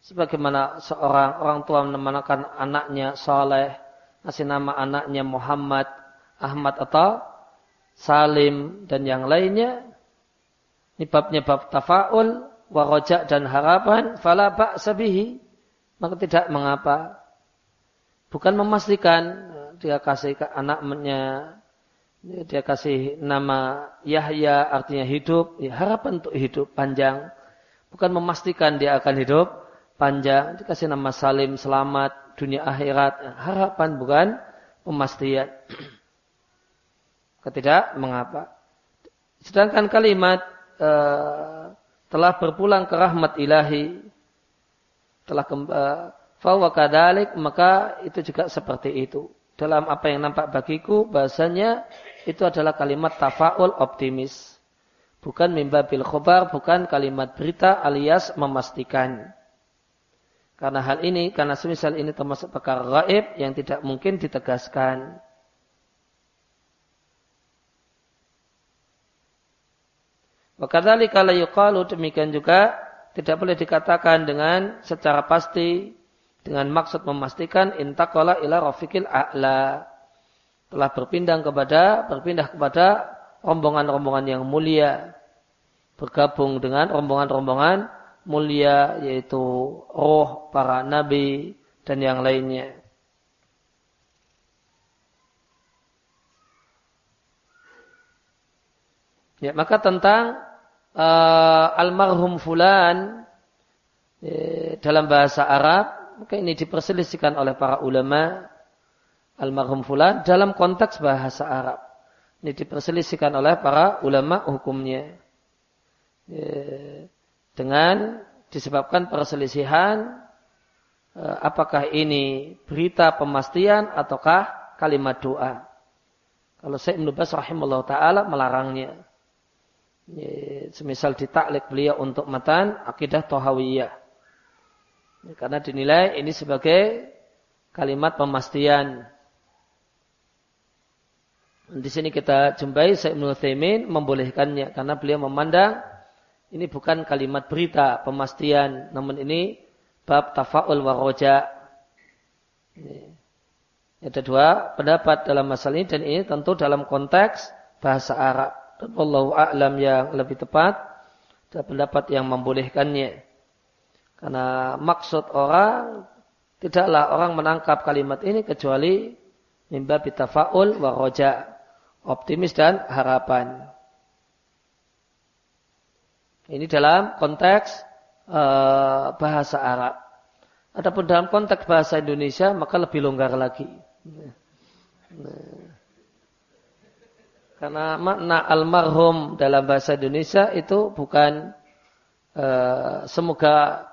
sebagaimana seorang orang tua menamakan anaknya saleh Ngasih nama anaknya Muhammad, Ahmad atau Salim dan yang lainnya. Ini babnya bab tafa'ul, warojak dan harapan, fala ba'sabihi. Maka tidak mengapa. Bukan memastikan dia kasih ke anaknya, dia kasih nama Yahya artinya hidup, ya harapan untuk hidup panjang. Bukan memastikan dia akan hidup panjang, dikasih nama Salim selamat, dunia akhirat. Harapan bukan pemastian. Ketidak mengapa. Sedangkan kalimat e, telah berpulang ke rahmat ilahi telah uh, kadalik maka itu juga seperti itu. Dalam apa yang nampak bagiku bahasanya itu adalah kalimat tafaul optimis. Bukan mimbabil khobar, bukan kalimat berita alias memastikan. Karena hal ini, karena semisal ini termasuk perkara gaib yang tidak mungkin ditegaskan. Wakadali kalau yukalu demikian juga tidak boleh dikatakan dengan secara pasti dengan maksud memastikan intakola ila rafiqil a'la telah berpindah kepada berpindah kepada rombongan-rombongan yang mulia bergabung dengan rombongan-rombongan mulia yaitu roh para nabi dan yang lainnya. Ya, maka tentang uh, almarhum fulan ya, dalam bahasa Arab, maka ini diperselisihkan oleh para ulama almarhum fulan dalam konteks bahasa Arab. Ini diperselisihkan oleh para ulama hukumnya. Ya, dengan disebabkan perselisihan eh, apakah ini berita pemastian ataukah kalimat doa. Kalau saya Ibn Bas rahimahullah ta'ala melarangnya. Semisal ditaklik beliau untuk matan akidah tohawiyah. Karena dinilai ini sebagai kalimat pemastian. Di sini kita jumpai Syekh Ibnu membolehkannya karena beliau memandang ini bukan kalimat berita, pemastian, namun ini bab tafaul wa roja. Ada dua pendapat dalam masalah ini dan ini tentu dalam konteks bahasa Arab. Dan Allah a'lam yang lebih tepat ada pendapat yang membolehkannya. Karena maksud orang tidaklah orang menangkap kalimat ini kecuali mimba bitafa'ul wa roja. Optimis dan harapan. Ini dalam konteks uh, bahasa Arab. Adapun dalam konteks bahasa Indonesia maka lebih longgar lagi. Karena makna almarhum dalam bahasa Indonesia itu bukan uh, semoga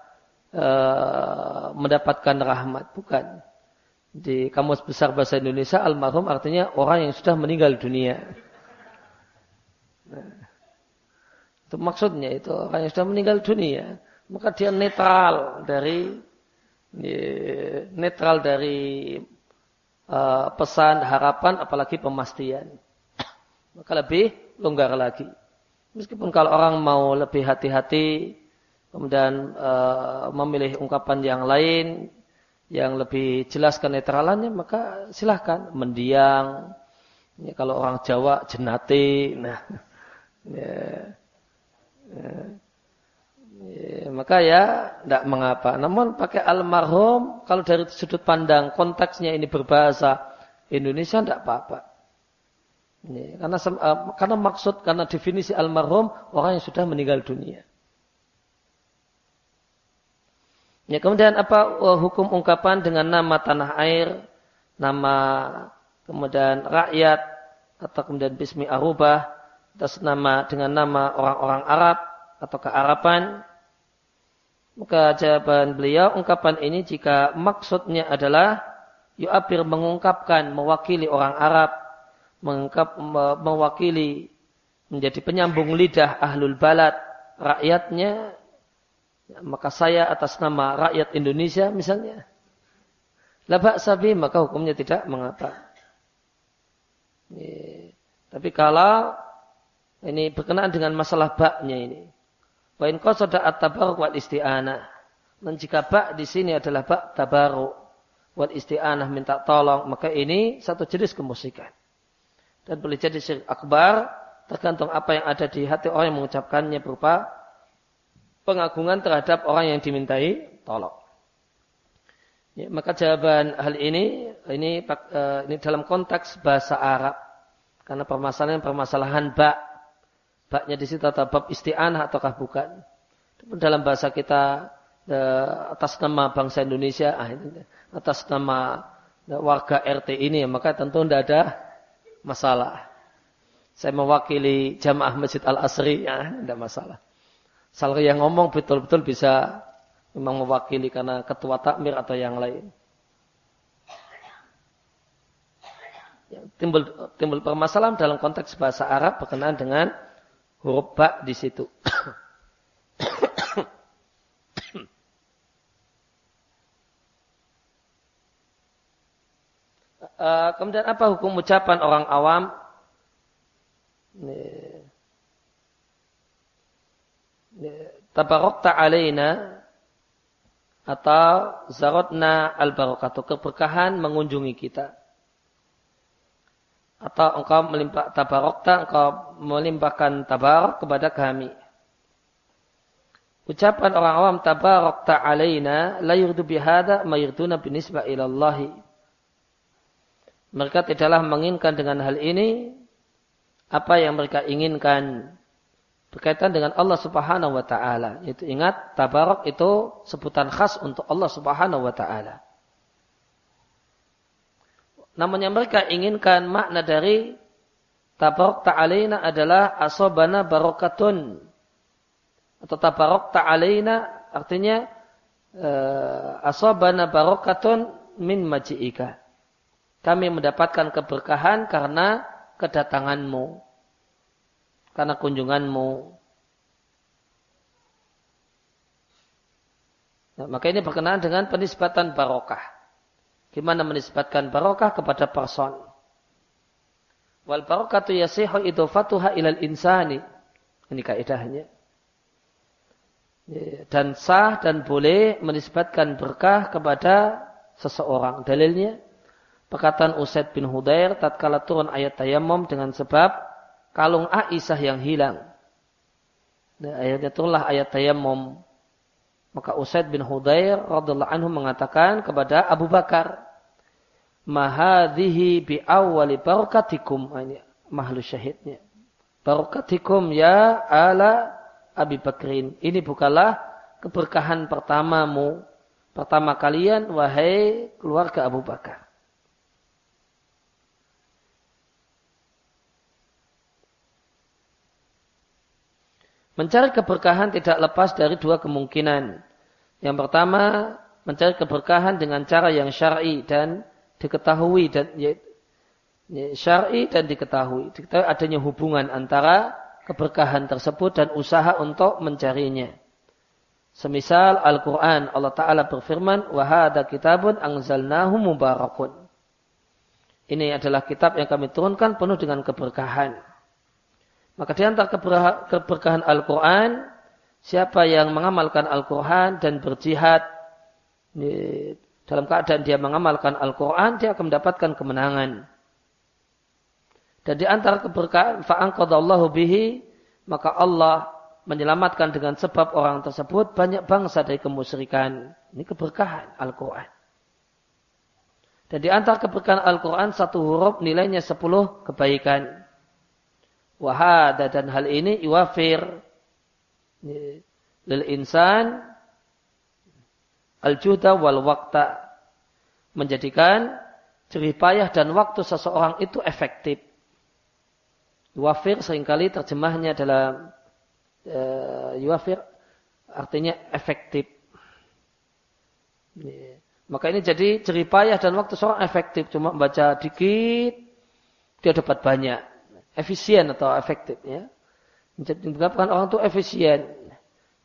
uh, mendapatkan rahmat, bukan. Di kamus besar bahasa Indonesia almarhum artinya orang yang sudah meninggal dunia. Nah, itu maksudnya itu orang yang sudah meninggal dunia, maka dia netral dari netral dari uh, pesan harapan apalagi pemastian maka lebih longgar lagi. Meskipun kalau orang mau lebih hati-hati, kemudian e, memilih ungkapan yang lain, yang lebih jelas kenetralannya, maka silahkan mendiang. Ya, kalau orang Jawa jenati, nah, ya, ya, ya, maka ya tidak mengapa. Namun pakai almarhum, kalau dari sudut pandang konteksnya ini berbahasa Indonesia tidak apa-apa. Ya, karena uh, karena maksud karena definisi almarhum orang yang sudah meninggal dunia. Ya, kemudian apa uh, hukum ungkapan dengan nama tanah air, nama kemudian rakyat atau kemudian bismi arubah atas nama dengan nama orang-orang Arab atau kearapan. Maka jawaban beliau ungkapan ini jika maksudnya adalah yu'abir mengungkapkan mewakili orang Arab mengengkap, mewakili menjadi penyambung lidah ahlul balad rakyatnya maka saya atas nama rakyat Indonesia misalnya labak sabi maka hukumnya tidak mengapa ini. tapi kalau ini berkenaan dengan masalah baknya ini Wain qasada at-tabaruk wal isti'anah. Dan jika bak di sini adalah bak tabaruk wal isti'anah minta tolong, maka ini satu jenis kemusikan dan boleh jadi syirik akbar tergantung apa yang ada di hati orang yang mengucapkannya berupa pengagungan terhadap orang yang dimintai tolong. Ya, maka jawaban hal ini ini uh, ini dalam konteks bahasa Arab karena permasalahan permasalahan bak baknya di situ atau bab isti'anah ataukah bukan. Dalam bahasa kita uh, atas nama bangsa Indonesia ah, atas nama warga RT ini maka tentu tidak ada masalah. Saya mewakili jamaah Masjid Al-Asri, ya, tidak masalah. Salah yang ngomong betul-betul bisa memang mewakili karena ketua takmir atau yang lain. Ya, timbul timbul permasalahan dalam konteks bahasa Arab berkenaan dengan huruf ba di situ. Eh, kemudian apa hukum ucapan orang awam? Tabarokta alaina atau zarotna al barakatuh keberkahan mengunjungi kita. Atau engkau melimpah tabarokta, engkau melimpahkan tabarok kepada kami. Ucapan orang awam tabarokta alaina la yurdu bihada ma yurduna ilallahi mereka tidaklah menginginkan dengan hal ini apa yang mereka inginkan berkaitan dengan Allah Subhanahu wa taala. Itu ingat tabarok itu sebutan khas untuk Allah Subhanahu wa taala. Namun yang mereka inginkan makna dari tabarok ta'alaina adalah asobana barokatun. Atau tabarok ta'alaina artinya uh, asobana barokatun min maji'ika kami mendapatkan keberkahan karena kedatanganmu. Karena kunjunganmu. Nah, maka ini berkenaan dengan penisbatan barokah. Gimana menisbatkan barokah kepada person. Wal barokatu yasihu idofatuha ilal insani. Ini kaidahnya. Dan sah dan boleh menisbatkan berkah kepada seseorang. Dalilnya perkataan Usaid bin Hudair tatkala turun ayat tayamum dengan sebab kalung Aisyah yang hilang. Dan ayatnya turunlah ayat tayamum. Maka Usaid bin Hudair radhiallahu anhu mengatakan kepada Abu Bakar, "Mahadhihi bi awwali barakatikum." Ini mahlu syahidnya. Barakatikum ya ala Abi Bakrin. Ini bukanlah keberkahan pertamamu, pertama kalian wahai keluarga Abu Bakar. Mencari keberkahan tidak lepas dari dua kemungkinan. Yang pertama, mencari keberkahan dengan cara yang syar'i dan diketahui dan syar'i dan diketahui. Diketahui adanya hubungan antara keberkahan tersebut dan usaha untuk mencarinya. Semisal Al-Quran Allah Ta'ala berfirman, Wahada kitabun angzalnahu mubarakun. Ini adalah kitab yang kami turunkan penuh dengan keberkahan. Maka di antara keberkahan Al-Quran, siapa yang mengamalkan Al-Quran dan berjihad, dalam keadaan dia mengamalkan Al-Quran, dia akan mendapatkan kemenangan. Dan di antara keberkahan, fa'angkadallahu bihi, maka Allah menyelamatkan dengan sebab orang tersebut banyak bangsa dari kemusyrikan. Ini keberkahan Al-Quran. Dan di antara keberkahan Al-Quran, satu huruf nilainya sepuluh kebaikan. Wahada dan hal ini iwafir lil insan al-juda wal wakta menjadikan jerih payah dan waktu seseorang itu efektif. Iwafir sering kali terjemahnya dalam uh, iwafir artinya efektif. Maka ini jadi jerih payah dan waktu seorang efektif. Cuma baca dikit, dia dapat banyak efisien atau efektif ya. Menyebabkan orang itu efisien.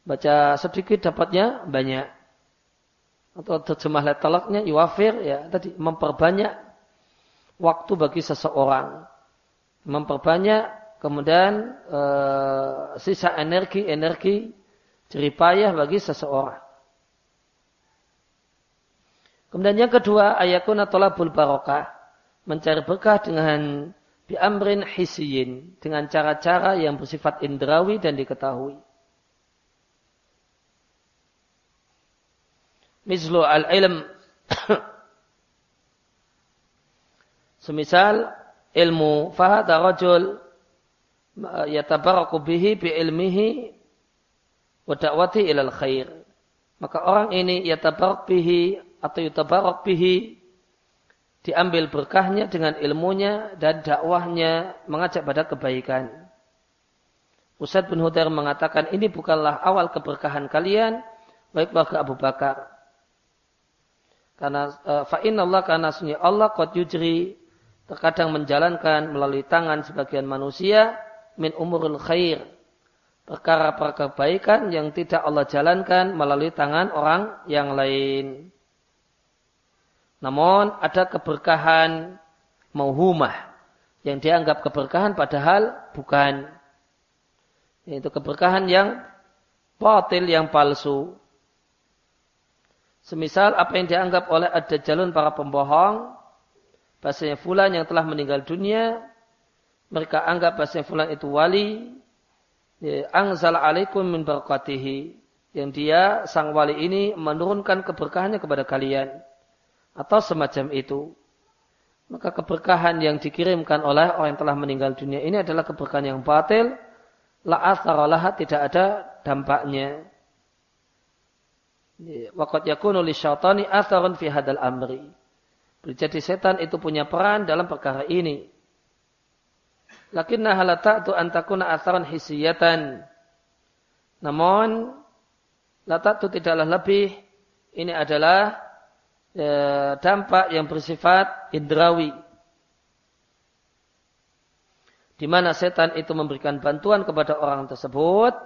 Baca sedikit dapatnya banyak. Atau terjemah letalaknya iwafir ya tadi memperbanyak waktu bagi seseorang. Memperbanyak kemudian e, sisa energi-energi jeripayah bagi seseorang. Kemudian yang kedua ayakuna tolabul barokah. Mencari berkah dengan biamrin hisiyin dengan cara-cara yang bersifat indrawi dan diketahui. Mislu al-ilm Semisal ilmu fahada rajul yatabaraku bihi bi ilmihi wa da'wati ilal khair. Maka orang ini yatabarak bihi atau yatabarak bihi diambil berkahnya dengan ilmunya dan dakwahnya mengajak pada kebaikan. Ustaz bin Hudair mengatakan ini bukanlah awal keberkahan kalian, baiklah ke Abu Bakar. Karena e, fa Allah karena sunyi Allah qad yujri terkadang menjalankan melalui tangan sebagian manusia min umurul khair perkara-perkara kebaikan yang tidak Allah jalankan melalui tangan orang yang lain. Namun ada keberkahan mauhumah yang dianggap keberkahan padahal bukan. Yaitu keberkahan yang batil, yang palsu. Semisal apa yang dianggap oleh ada jalun para pembohong, bahasanya fulan yang telah meninggal dunia, mereka anggap bahasanya fulan itu wali, ya, angzal alaikum min barakatihi, yang dia, sang wali ini menurunkan keberkahannya kepada kalian atau semacam itu. Maka keberkahan yang dikirimkan oleh orang yang telah meninggal dunia ini adalah keberkahan yang batil. La asaralah tidak ada dampaknya. Waqat yakunu li syaitani atharun fi hadal amri. Jadi setan itu punya peran dalam perkara ini. Lakinna halata'tu antakuna atharan hisiyatan. Namun, lata'tu tidaklah lebih. Ini adalah e, dampak yang bersifat indrawi. Di mana setan itu memberikan bantuan kepada orang tersebut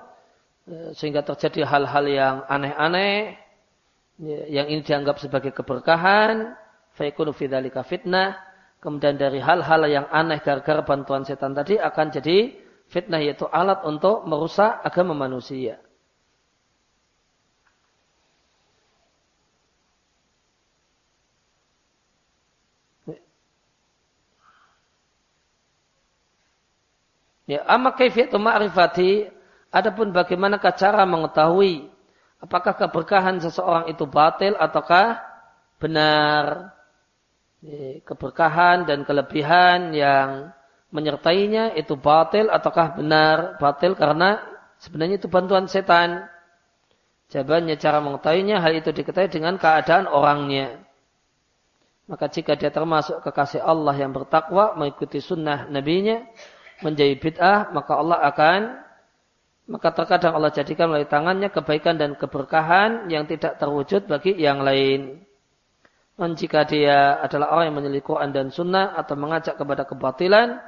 e, sehingga terjadi hal-hal yang aneh-aneh e, yang ini dianggap sebagai keberkahan, faikunu fidzalika fitnah. Kemudian dari hal-hal yang aneh gara-gara bantuan setan tadi akan jadi fitnah yaitu alat untuk merusak agama manusia. Ya, amma kaifiyatu ma'rifati adapun bagaimana cara mengetahui apakah keberkahan seseorang itu batil ataukah benar. Ya, keberkahan dan kelebihan yang menyertainya itu batil ataukah benar? Batil karena sebenarnya itu bantuan setan. Jawabannya cara mengetahuinya hal itu diketahui dengan keadaan orangnya. Maka jika dia termasuk kekasih Allah yang bertakwa, mengikuti sunnah nabinya, menjadi bid'ah, maka Allah akan, maka terkadang Allah jadikan melalui tangannya kebaikan dan keberkahan yang tidak terwujud bagi yang lain. Dan jika dia adalah orang yang menyelidiki Quran dan sunnah atau mengajak kepada kebatilan,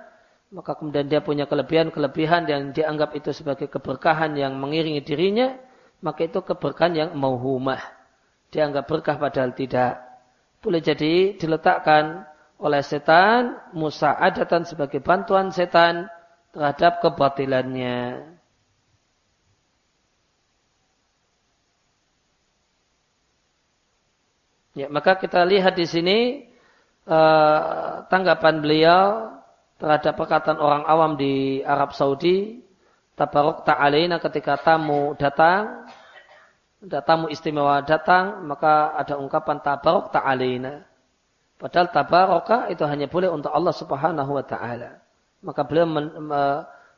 maka kemudian dia punya kelebihan-kelebihan yang dianggap itu sebagai keberkahan yang mengiringi dirinya, maka itu keberkahan yang mauhumah. Dianggap berkah padahal tidak boleh jadi diletakkan oleh setan musa'adatan sebagai bantuan setan terhadap kebatilannya. Ya, maka kita lihat di sini uh, tanggapan beliau terhadap perkataan orang awam di Arab Saudi, tabarok ta'alaina ketika tamu datang, tamu istimewa datang, maka ada ungkapan tabarok ta'alina. Padahal tabaroka itu hanya boleh untuk Allah subhanahu wa ta'ala. Maka beliau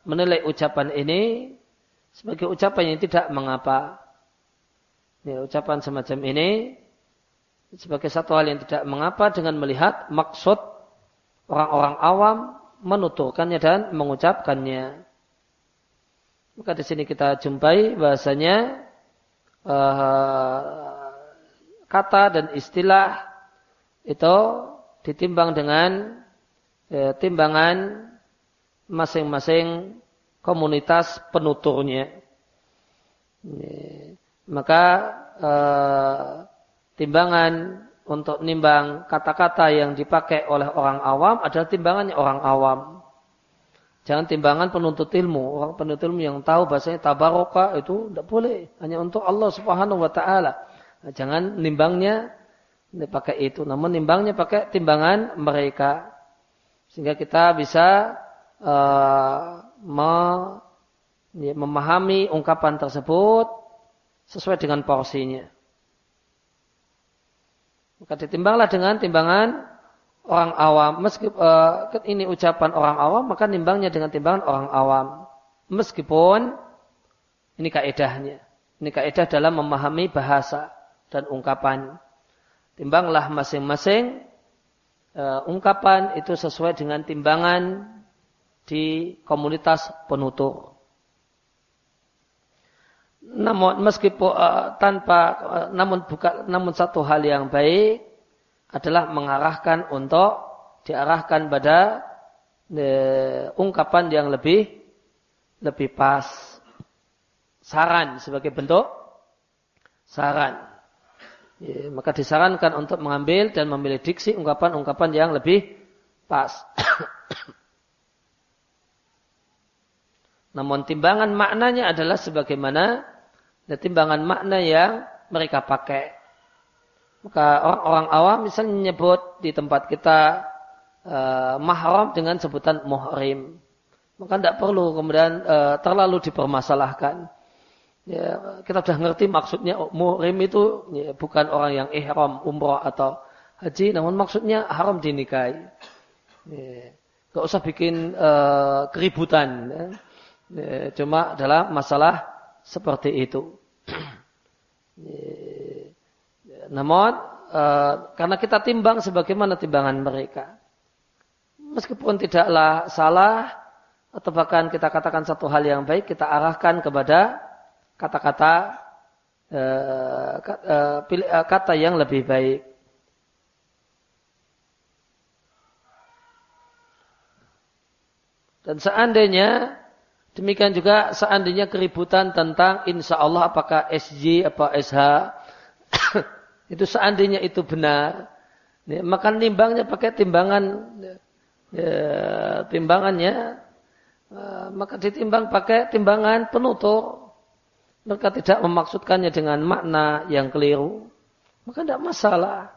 menilai ucapan ini sebagai ucapan yang tidak mengapa. Ya, ucapan semacam ini sebagai satu hal yang tidak mengapa dengan melihat maksud orang-orang awam menuturkannya dan mengucapkannya. Maka di sini kita jumpai bahasanya uh, kata dan istilah itu ditimbang dengan uh, timbangan masing-masing komunitas penuturnya. Maka uh, timbangan untuk nimbang kata-kata yang dipakai oleh orang awam adalah timbangannya orang awam. Jangan timbangan penuntut ilmu. Orang penuntut ilmu yang tahu bahasanya tabaroka itu tidak boleh. Hanya untuk Allah subhanahu wa ta'ala. Jangan nimbangnya pakai itu. Namun nimbangnya pakai timbangan mereka. Sehingga kita bisa uh, me, ya, memahami ungkapan tersebut sesuai dengan porsinya. Maka ditimbanglah dengan timbangan orang awam. Meskipun uh, ini ucapan orang awam, maka nimbangnya dengan timbangan orang awam. Meskipun ini kaedahnya. Ini kaedah dalam memahami bahasa dan ungkapan. Timbanglah masing-masing uh, ungkapan itu sesuai dengan timbangan di komunitas penutur. Namun meskipun uh, tanpa uh, namun bukan namun satu hal yang baik adalah mengarahkan untuk diarahkan pada e, ungkapan yang lebih lebih pas. Saran sebagai bentuk saran. Ya, maka disarankan untuk mengambil dan memilih diksi ungkapan-ungkapan yang lebih pas. Namun timbangan maknanya adalah sebagaimana timbangan makna yang mereka pakai. Maka orang-orang awam misalnya menyebut di tempat kita uh, mahram dengan sebutan muhrim. Maka tidak perlu kemudian uh, terlalu dipermasalahkan. Ya, kita sudah ngerti maksudnya muhrim itu ya, bukan orang yang ihram, umrah atau haji, namun maksudnya haram dinikahi. Ya, gak usah bikin uh, keributan. Ya. Ya, cuma dalam masalah seperti itu. Ya. Namun uh, karena kita timbang sebagaimana timbangan mereka. Meskipun tidaklah salah atau bahkan kita katakan satu hal yang baik, kita arahkan kepada kata-kata uh, uh, kata yang lebih baik. Dan seandainya demikian juga seandainya keributan tentang insya Allah apakah SJ apa SH itu seandainya itu benar, ya, maka timbangnya pakai timbangan ya, timbangannya maka ditimbang pakai timbangan penutur. Mereka tidak memaksudkannya dengan makna yang keliru, maka tidak masalah.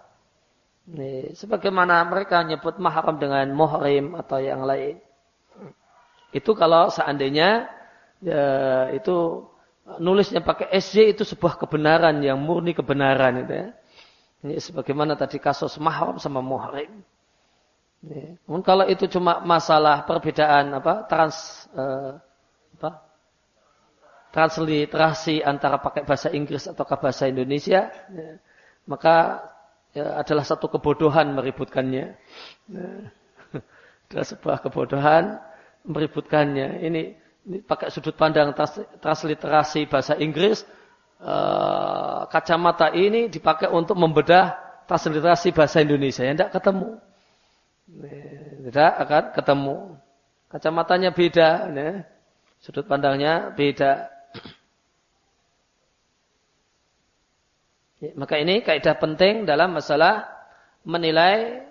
Nih, sebagaimana mereka nyebut mahram dengan muhrim atau yang lain. Itu kalau seandainya ya, itu nulisnya pakai SJ itu sebuah kebenaran yang murni kebenaran itu ya. Ini sebagaimana tadi kasus mahram sama muhrim. Namun kalau itu cuma masalah perbedaan apa trans uh, apa transliterasi antara pakai bahasa Inggris atau bahasa Indonesia, ya, maka ya, adalah satu kebodohan meributkannya. Ya, adalah sebuah kebodohan meributkannya. Ini, ini pakai sudut pandang transliterasi bahasa Inggris, uh, kacamata ini dipakai untuk membedah transliterasi bahasa Indonesia. Ya, tidak ketemu. Tidak akan ketemu. Kacamatanya beda. Ya. Sudut pandangnya beda. Ya, maka ini kaidah penting dalam masalah menilai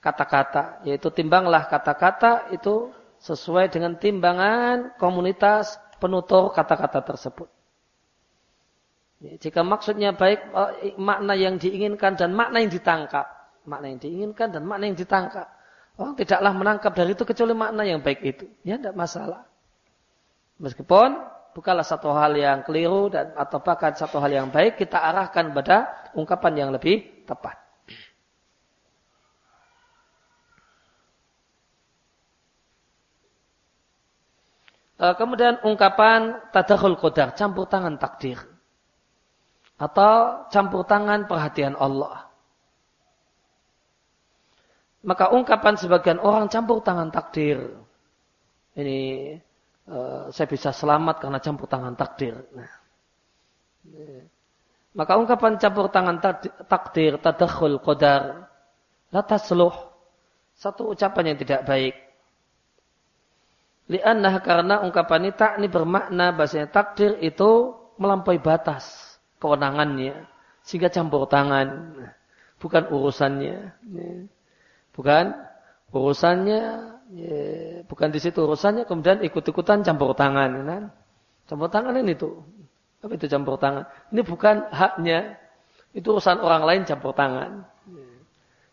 kata-kata. Yaitu timbanglah kata-kata itu sesuai dengan timbangan komunitas penutur kata-kata tersebut. Ya, jika maksudnya baik eh, makna yang diinginkan dan makna yang ditangkap. Makna yang diinginkan dan makna yang ditangkap. Orang tidaklah menangkap dari itu kecuali makna yang baik itu. Ya tidak masalah. Meskipun bukanlah satu hal yang keliru dan atau bahkan satu hal yang baik kita arahkan pada ungkapan yang lebih tepat. E, kemudian ungkapan tadakhul qadar, campur tangan takdir. Atau campur tangan perhatian Allah. Maka ungkapan sebagian orang campur tangan takdir. Ini Eh, saya bisa selamat karena campur tangan takdir. Nah. Maka ungkapan campur tangan takdir, tadakhul qadar, la tasluh. Satu ucapan yang tidak baik. Liannah karena ungkapan ini tak ini bermakna bahasanya takdir itu melampaui batas kewenangannya. Sehingga campur tangan. Bukan urusannya. Bukan urusannya ya, bukan di situ urusannya kemudian ikut-ikutan campur tangan kan? Campur tangan ini tuh. Apa itu campur tangan? Ini bukan haknya. Itu urusan orang lain campur tangan.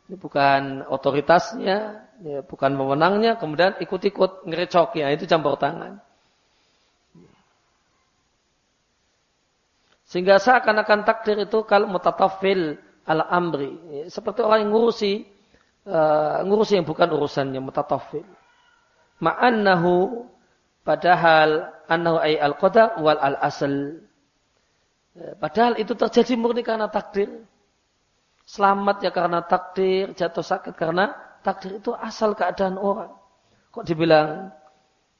Ini bukan otoritasnya ya, bukan mewenangnya kemudian ikut-ikut ngerecok. Ya itu campur tangan. Sehingga seakan-akan takdir itu kalau mutatafil ala amri ya, seperti orang yang ngurusi uh, ngurus yang bukan urusannya mutatafil. Ma'annahu padahal annahu ay al-qada wal al-asal. Eh, padahal itu terjadi murni karena takdir. Selamat ya karena takdir, jatuh sakit karena takdir itu asal keadaan orang. Kok dibilang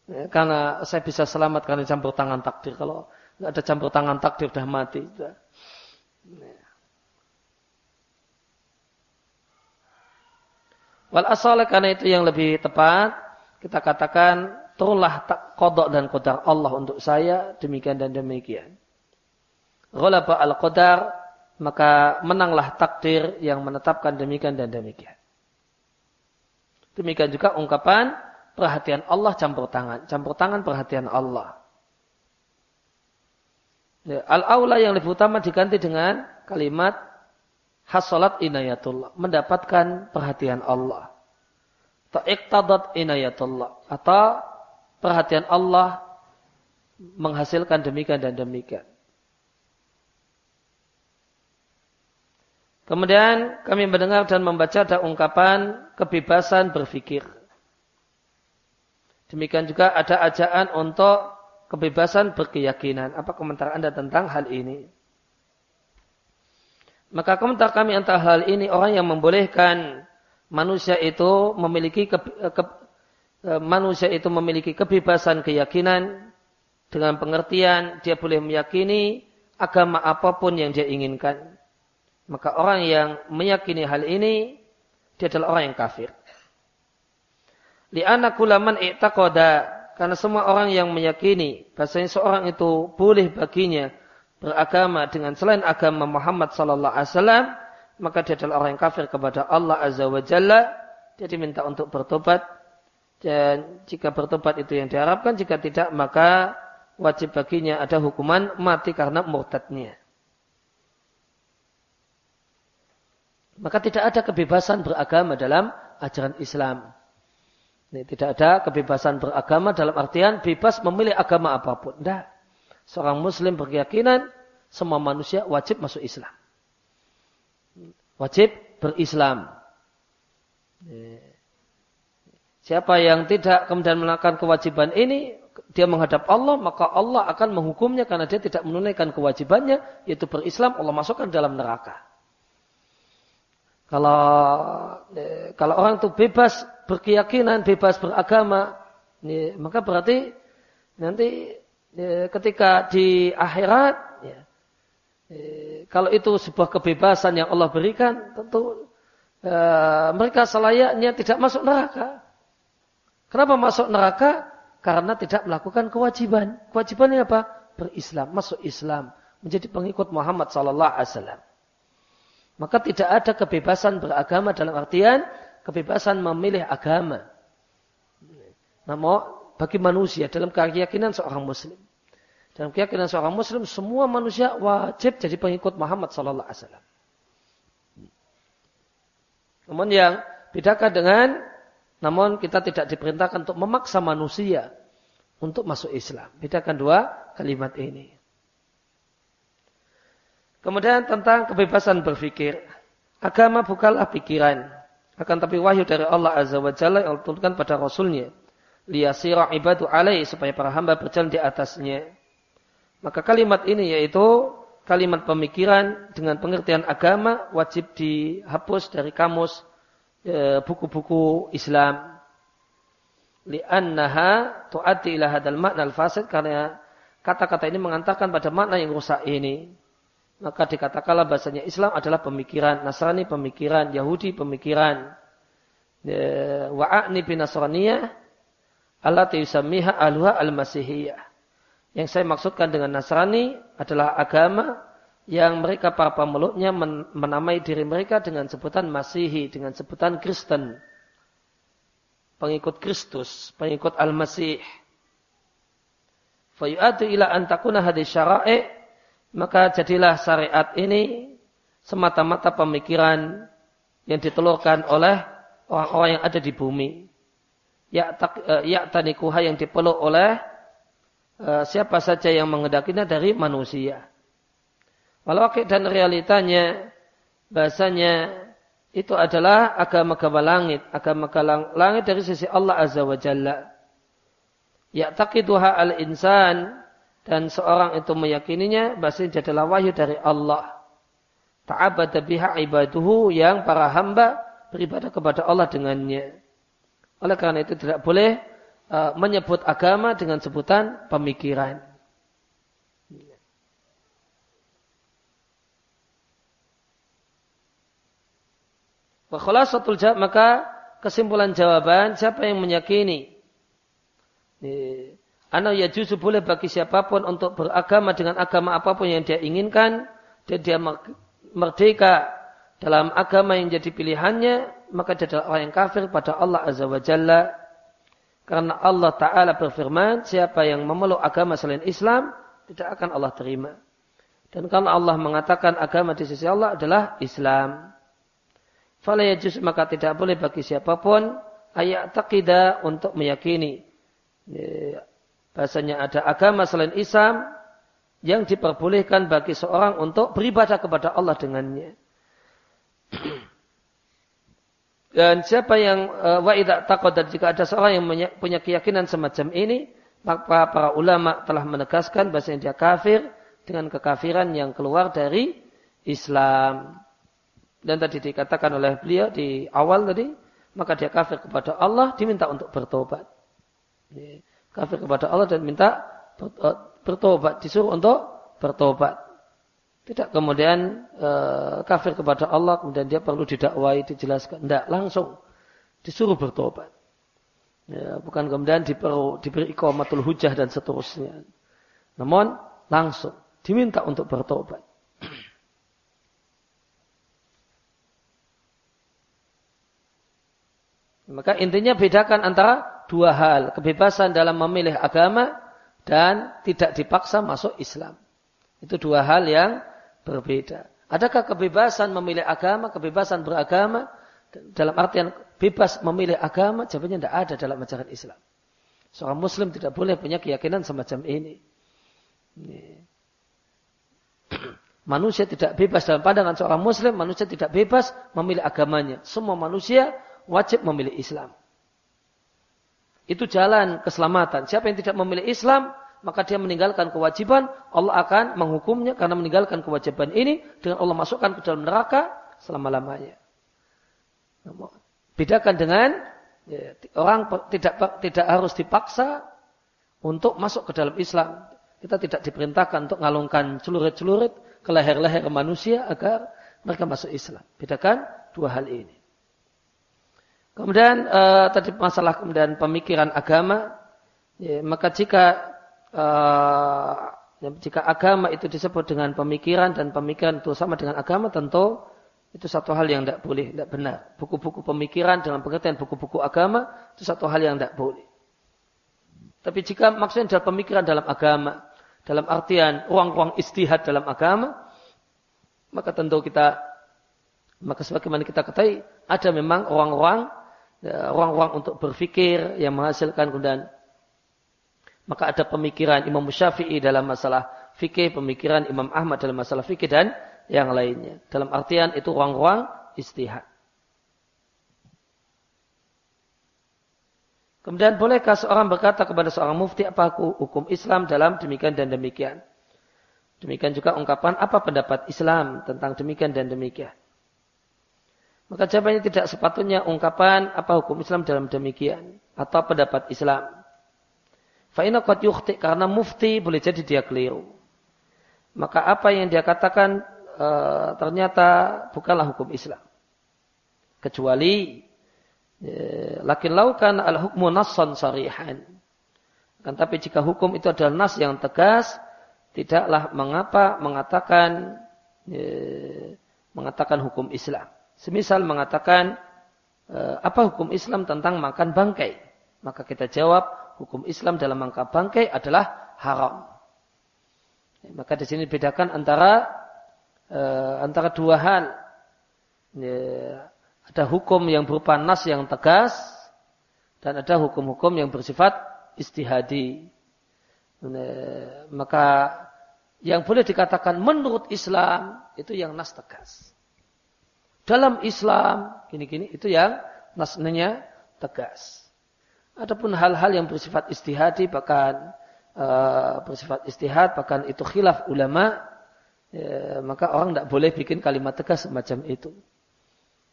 ya, karena saya bisa selamat karena campur tangan takdir. Kalau nggak ada campur tangan takdir sudah mati. Sudah. Wal asal karena itu yang lebih tepat kita katakan turunlah tak kodok dan kodar Allah untuk saya demikian dan demikian. Ghalaba al qadar maka menanglah takdir yang menetapkan demikian dan demikian. Demikian juga ungkapan perhatian Allah campur tangan, campur tangan perhatian Allah. Ya, Al-aula yang lebih utama diganti dengan kalimat hasolat inayatullah. Mendapatkan perhatian Allah. Atau iktadat inayatullah. Atau perhatian Allah menghasilkan demikian dan demikian. Kemudian kami mendengar dan membaca ada ungkapan kebebasan berfikir. Demikian juga ada ajaan untuk kebebasan berkeyakinan. Apa komentar Anda tentang hal ini? Maka komentar kami antara hal ini orang yang membolehkan manusia itu memiliki ke, ke, e, manusia itu memiliki kebebasan keyakinan dengan pengertian dia boleh meyakini agama apa pun yang dia inginkan. Maka orang yang meyakini hal ini dia adalah orang yang kafir. Li'anna kulaman i'taqada karena semua orang yang meyakini bahasanya seorang itu boleh baginya beragama dengan selain agama Muhammad sallallahu alaihi wasallam, maka dia adalah orang yang kafir kepada Allah azza wa jalla. Dia diminta untuk bertobat dan jika bertobat itu yang diharapkan, jika tidak maka wajib baginya ada hukuman mati karena murtadnya. Maka tidak ada kebebasan beragama dalam ajaran Islam. Ini tidak ada kebebasan beragama dalam artian bebas memilih agama apa pun. Tidak. Seorang muslim berkeyakinan semua manusia wajib masuk Islam. Wajib berislam. Siapa yang tidak kemudian melakukan kewajiban ini, dia menghadap Allah, maka Allah akan menghukumnya karena dia tidak menunaikan kewajibannya, yaitu berislam, Allah masukkan dalam neraka. Kalau eh, kalau orang itu bebas berkeyakinan, bebas beragama, maka berarti nanti ya, ketika di akhirat, ya, ya, kalau itu sebuah kebebasan yang Allah berikan, tentu eh, mereka selayaknya tidak masuk neraka. Kenapa masuk neraka? Karena tidak melakukan kewajiban. Kewajibannya apa? Berislam, masuk Islam, menjadi pengikut Muhammad Sallallahu Alaihi Wasallam. Maka tidak ada kebebasan beragama dalam artian kebebasan memilih agama. Namun bagi manusia dalam keyakinan seorang muslim. Dalam keyakinan seorang muslim semua manusia wajib jadi pengikut Muhammad sallallahu alaihi wasallam. Namun yang bedakan dengan namun kita tidak diperintahkan untuk memaksa manusia untuk masuk Islam. Bedakan dua kalimat ini. Kemudian tentang kebebasan berpikir. Agama bukanlah pikiran. Akan tapi wahyu dari Allah Azza wa Jalla yang diturunkan pada Rasulnya. Liyasira ibadu alaih supaya para hamba berjalan di atasnya. Maka kalimat ini yaitu kalimat pemikiran dengan pengertian agama wajib dihapus dari kamus e, buku-buku Islam. Li'annaha tu'ati ila hadal makna al-fasid karena kata-kata ini mengantarkan pada makna yang rusak ini maka dikatakanlah bahasanya Islam adalah pemikiran, Nasrani pemikiran, Yahudi pemikiran. Ya, wa'akni bin Nasraniyah allati yusammiha aluha al-masihiyah. Yang saya maksudkan dengan Nasrani adalah agama yang mereka para pemeluknya menamai diri mereka dengan sebutan Masihi, dengan sebutan Kristen. Pengikut Kristus, pengikut Al-Masih. Fayu'adu ila antakuna hadis syara'i maka jadilah syariat ini semata-mata pemikiran yang ditelurkan oleh orang-orang yang ada di bumi. Ya, e, ya tanikuha yang dipeluk oleh siapa saja yang mengendakinya dari manusia. Walau dan realitanya bahasanya itu adalah agama-agama langit, agama langit dari sisi Allah Azza wa Jalla. Ya taqiduha al-insan dan seorang itu meyakininya bahasanya adalah wahyu dari Allah. Ta'abada biha ibaduhu yang para hamba beribadah kepada Allah dengannya. Oleh karena itu tidak boleh uh, menyebut agama dengan sebutan pemikiran. satu jawab maka kesimpulan jawaban siapa yang meyakini Anak ya justru boleh bagi siapa pun untuk beragama dengan agama apa pun yang dia inginkan. Dan dia merdeka dalam agama yang jadi pilihannya. Maka dia adalah orang yang kafir pada Allah Azza wa Jalla. Karena Allah Ta'ala berfirman, siapa yang memeluk agama selain Islam, tidak akan Allah terima. Dan kalau Allah mengatakan agama di sisi Allah adalah Islam. Fala yajus maka tidak boleh bagi siapa pun ayat taqidah untuk meyakini bahasanya ada agama selain Islam yang diperbolehkan bagi seorang untuk beribadah kepada Allah dengannya. Dan siapa yang eh, wa idza dan jika ada seorang yang punya keyakinan semacam ini, maka para ulama telah menegaskan bahasanya dia kafir dengan kekafiran yang keluar dari Islam. Dan tadi dikatakan oleh beliau di awal tadi, maka dia kafir kepada Allah, diminta untuk bertobat kafir kepada Allah dan minta eh, bertobat, disuruh untuk bertobat. Tidak kemudian e, kafir kepada Allah, kemudian dia perlu didakwai, dijelaskan. Tidak, langsung disuruh bertobat. Ya, bukan kemudian diperu, diberi ikomatul hujah dan seterusnya. Namun langsung diminta untuk bertobat. Maka intinya bedakan antara dua hal. Kebebasan dalam memilih agama dan tidak dipaksa masuk Islam. Itu dua hal yang berbeda. Adakah kebebasan memilih agama, kebebasan beragama dalam artian bebas memilih agama? Jawabannya tidak ada dalam ajaran Islam. Seorang muslim tidak boleh punya keyakinan semacam ini. Manusia tidak bebas dalam pandangan seorang muslim, manusia tidak bebas memilih agamanya. Semua manusia wajib memilih Islam. Itu jalan keselamatan. Siapa yang tidak memilih Islam, maka dia meninggalkan kewajiban, Allah akan menghukumnya karena meninggalkan kewajiban ini dengan Allah masukkan ke dalam neraka selama-lamanya. Bedakan dengan ya, orang tidak tidak harus dipaksa untuk masuk ke dalam Islam. Kita tidak diperintahkan untuk ngalungkan celurit-celurit ke leher-leher manusia agar mereka masuk Islam. Bedakan dua hal ini. Kemudian uh, tadi masalah kemudian pemikiran agama, ya, maka jika uh, jika agama itu disebut dengan pemikiran dan pemikiran itu sama dengan agama, tentu itu satu hal yang tidak boleh, tidak benar. Buku-buku pemikiran dengan pengertian buku-buku agama itu satu hal yang tidak boleh. Tapi jika maksudnya adalah pemikiran dalam agama, dalam artian ruang-ruang istihad dalam agama, maka tentu kita, maka sebagaimana kita ketahui, ada memang ruang-ruang Ya, ruang-ruang untuk berfikir yang menghasilkan kemudian maka ada pemikiran Imam Syafi'i dalam masalah fikih, pemikiran Imam Ahmad dalam masalah fikih dan yang lainnya. Dalam artian itu ruang-ruang istihad. Kemudian bolehkah seorang berkata kepada seorang mufti apa hukum Islam dalam demikian dan demikian? Demikian juga ungkapan apa pendapat Islam tentang demikian dan demikian. Maka jawabannya tidak sepatutnya ungkapan apa hukum Islam dalam demikian atau pendapat Islam. Fa'ina qad yukhti karena mufti boleh jadi dia keliru. Maka apa yang dia katakan e, ternyata bukanlah hukum Islam. Kecuali e, lakin laukan al hukmu nassan sarihan. Kan tapi jika hukum itu adalah nas yang tegas, tidaklah mengapa mengatakan e, mengatakan hukum Islam. Semisal mengatakan apa hukum Islam tentang makan bangkai? Maka kita jawab hukum Islam dalam mangka bangkai adalah haram. Ya, maka di sini bedakan antara eh, antara dua hal. Ya, ada hukum yang berupa nas yang tegas dan ada hukum-hukum yang bersifat istihadi. Ya, maka yang boleh dikatakan menurut Islam itu yang nas tegas dalam Islam, gini-gini, itu yang nasnya tegas. Adapun hal-hal yang bersifat istihadi, bahkan uh, bersifat istihad, bahkan itu khilaf ulama, ya, maka orang tidak boleh bikin kalimat tegas semacam itu.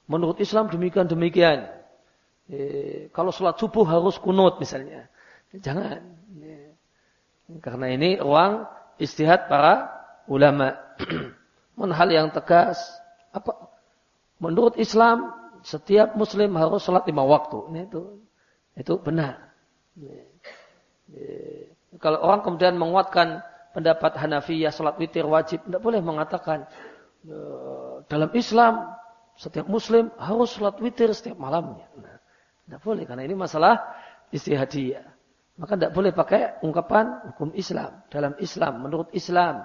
Menurut Islam demikian demikian. Ya, kalau sholat subuh harus kunut misalnya, jangan. Ya. Karena ini ruang istihad para ulama. Mohon hal yang tegas, apa Menurut Islam, setiap muslim harus sholat lima waktu. Ini itu, itu benar. Kalau orang kemudian menguatkan pendapat Hanafiyah sholat witir wajib, tidak boleh mengatakan ya, dalam Islam setiap muslim harus sholat witir setiap malamnya. Nah, tidak boleh karena ini masalah istihadiyah. Maka tidak boleh pakai ungkapan hukum Islam dalam Islam menurut Islam.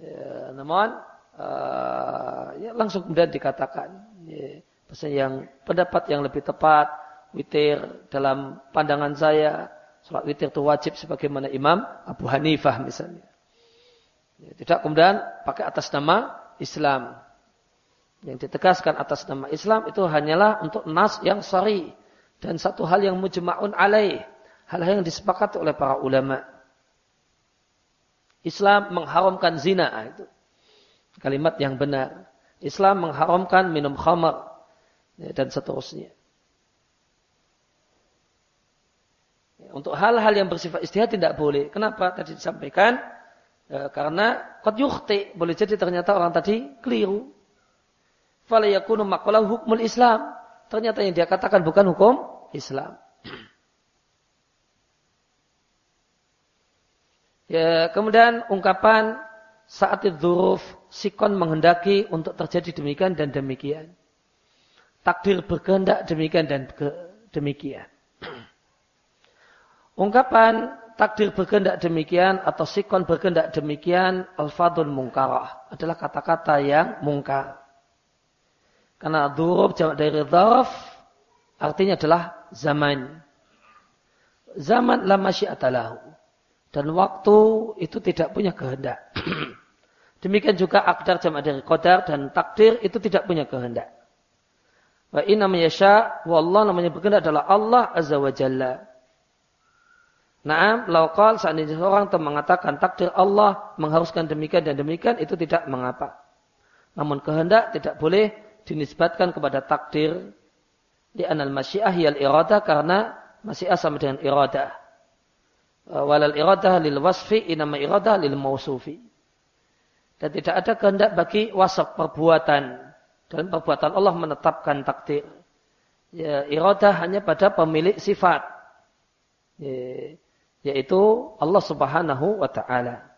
Ya, namun uh, ya langsung kemudian dikatakan ya, yang pendapat yang lebih tepat witir dalam pandangan saya sholat witir itu wajib sebagaimana Imam Abu Hanifah misalnya. Ya, tidak kemudian pakai atas nama Islam. Yang ditegaskan atas nama Islam itu hanyalah untuk nas yang sari dan satu hal yang mujma'un alaih, hal-hal yang disepakati oleh para ulama. Islam mengharamkan zina itu kalimat yang benar. Islam mengharamkan minum khamar dan seterusnya. Ya, untuk hal-hal yang bersifat istihad tidak boleh. Kenapa? Tadi disampaikan e, karena kot yukhti boleh jadi ternyata orang tadi keliru. Fala yakunu hukmul Islam. Ternyata yang dia katakan bukan hukum Islam. Ya, kemudian ungkapan saat itu sikon menghendaki untuk terjadi demikian dan demikian. Takdir berkehendak demikian dan demikian. Ungkapan takdir berkehendak demikian atau sikon berkehendak demikian alfadun mungkarah adalah kata-kata yang mungkar. Karena durub jamak dari dharaf artinya adalah zaman. Zaman la masyiatalahu. Dan waktu itu tidak punya kehendak. Demikian juga akdar jamak dari qadar dan takdir itu tidak punya kehendak. Wa inna yasha Allah namanya berkehendak adalah Allah azza wa jalla. Naam, laukal seandainya seorang itu mengatakan takdir Allah mengharuskan demikian dan demikian itu tidak mengapa. Namun kehendak tidak boleh dinisbatkan kepada takdir di anal masyiah yal irada karena masyiah sama dengan irada. Walal irada lil wasfi inama irada lil mausufi. Dan tidak ada kehendak bagi wasaf perbuatan. Dan perbuatan Allah menetapkan takdir. Ya, hanya pada pemilik sifat. Ya, yaitu Allah Subhanahu wa taala.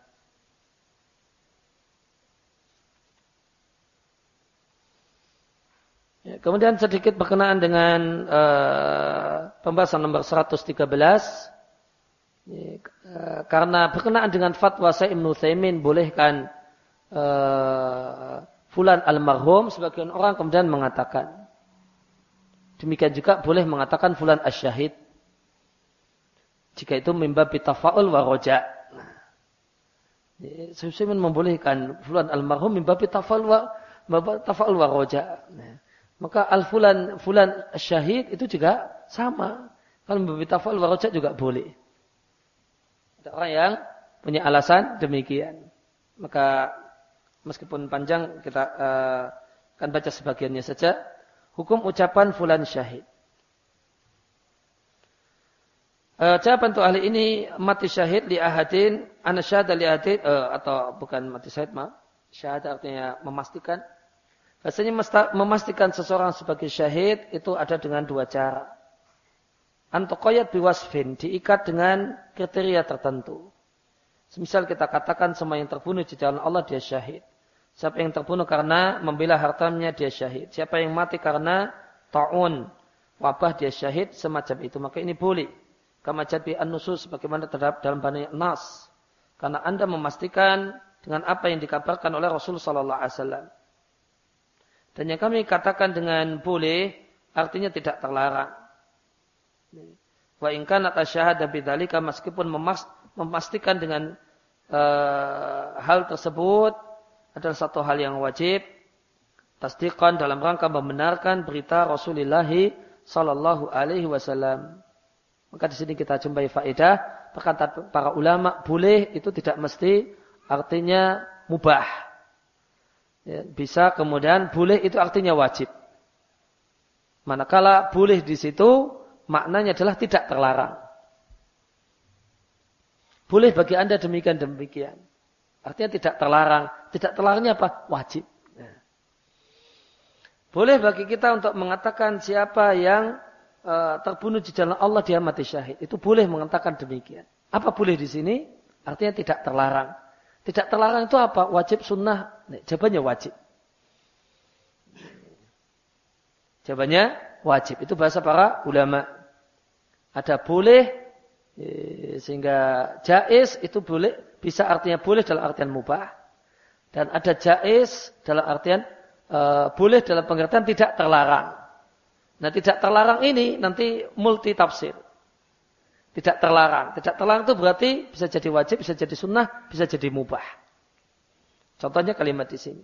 Ya, kemudian sedikit berkenaan dengan uh, pembahasan nomor 113 ya, uh, karena berkenaan dengan fatwa Sa'im Nuthaimin bolehkan uh, fulan almarhum sebagian orang kemudian mengatakan demikian juga boleh mengatakan fulan asyahid jika itu mimba bitafa'ul wa roja. Nah, membolehkan fulan almarhum mimba bitafa'ul wa tafa'ul wa roja. Nah, maka al fulan fulan syahid itu juga sama. Kalau mimba bitafa'ul wa roja juga boleh. Ada orang yang punya alasan demikian. Maka meskipun panjang kita uh, akan baca sebagiannya saja. Hukum ucapan fulan syahid. Uh, jawaban untuk ahli ini mati syahid li ahadin anasyada li ahadin uh, atau bukan mati syahid ma syahid artinya memastikan Rasanya memastikan seseorang sebagai syahid itu ada dengan dua cara. Antokoyat biwasfin diikat dengan kriteria tertentu. Semisal kita katakan semua yang terbunuh di jalan Allah dia syahid. Siapa yang terbunuh karena membela hartanya dia syahid. Siapa yang mati karena ta'un wabah dia syahid semacam itu. Maka ini boleh. Kama jadbi an-nusus sebagaimana terdapat dalam banyak nas. Karena Anda memastikan dengan apa yang dikabarkan oleh Rasul wasallam. Dan yang kami katakan dengan boleh artinya tidak terlarang. Wa in kana tasyahada bidzalika meskipun memastikan dengan uh, hal tersebut adalah satu hal yang wajib tasdiqan dalam rangka membenarkan berita Rasulullah sallallahu alaihi wasallam. Maka di sini kita jumpai faedah perkataan para ulama boleh itu tidak mesti artinya mubah. Ya, bisa kemudian boleh itu artinya wajib. Manakala boleh di situ maknanya adalah tidak terlarang. Boleh bagi anda demikian demikian. Artinya tidak terlarang. Tidak terlarangnya apa? Wajib. Ya. Boleh bagi kita untuk mengatakan siapa yang uh, terbunuh di jalan Allah dia mati syahid. Itu boleh mengatakan demikian. Apa boleh di sini? Artinya tidak terlarang. Tidak terlarang itu apa? Wajib sunnah. Jawabannya wajib. Jawabannya wajib. Itu bahasa para ulama. Ada boleh eh, sehingga jais itu boleh bisa artinya boleh dalam artian mubah dan ada jais dalam artian uh, boleh dalam pengertian tidak terlarang. Nah tidak terlarang ini nanti multi tafsir. Tidak terlarang. Tidak terlarang itu berarti bisa jadi wajib, bisa jadi sunnah, bisa jadi mubah. Contohnya kalimat di sini.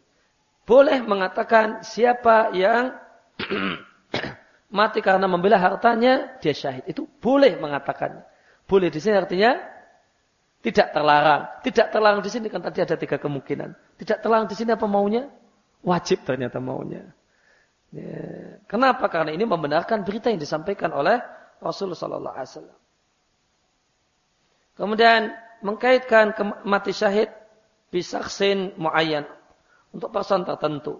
Boleh mengatakan siapa yang mati karena membela hartanya, dia syahid. Itu boleh mengatakannya. Boleh di sini artinya tidak terlarang. Tidak terlarang di sini kan tadi ada tiga kemungkinan. Tidak terlarang di sini apa maunya? Wajib ternyata maunya. Ya. Kenapa? Karena ini membenarkan berita yang disampaikan oleh Rasulullah Sallallahu Alaihi Wasallam. Kemudian mengkaitkan mati syahid bisaksin muayyan untuk person tertentu.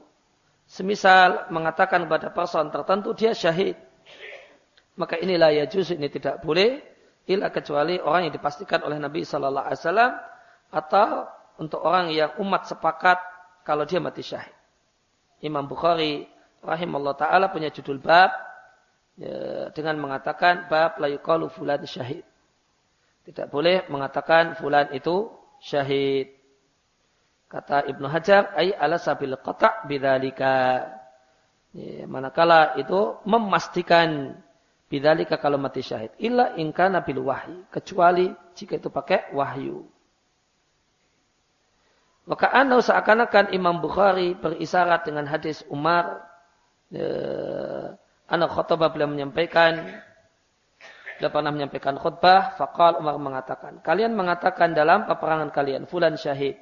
Semisal mengatakan kepada person tertentu dia syahid. Maka inilah ya juz ini tidak boleh ila kecuali orang yang dipastikan oleh Nabi Sallallahu Alaihi Wasallam atau untuk orang yang umat sepakat kalau dia mati syahid. Imam Bukhari rahimahullah taala punya judul bab ya, dengan mengatakan bab la yuqalu fulan syahid. Tidak boleh mengatakan fulan itu syahid. Kata Ibnu Hajar, ay ala sabil qata' bidzalika. Ya, manakala itu memastikan bidzalika kalau mati syahid illa ingka nabil wahyi kecuali jika itu pakai wahyu. Maka anda seakan-akan Imam Bukhari berisarat dengan hadis Umar. Ya, anak khutbah beliau menyampaikan beliau pernah menyampaikan khutbah, Fakal Umar mengatakan, kalian mengatakan dalam peperangan kalian, fulan syahid,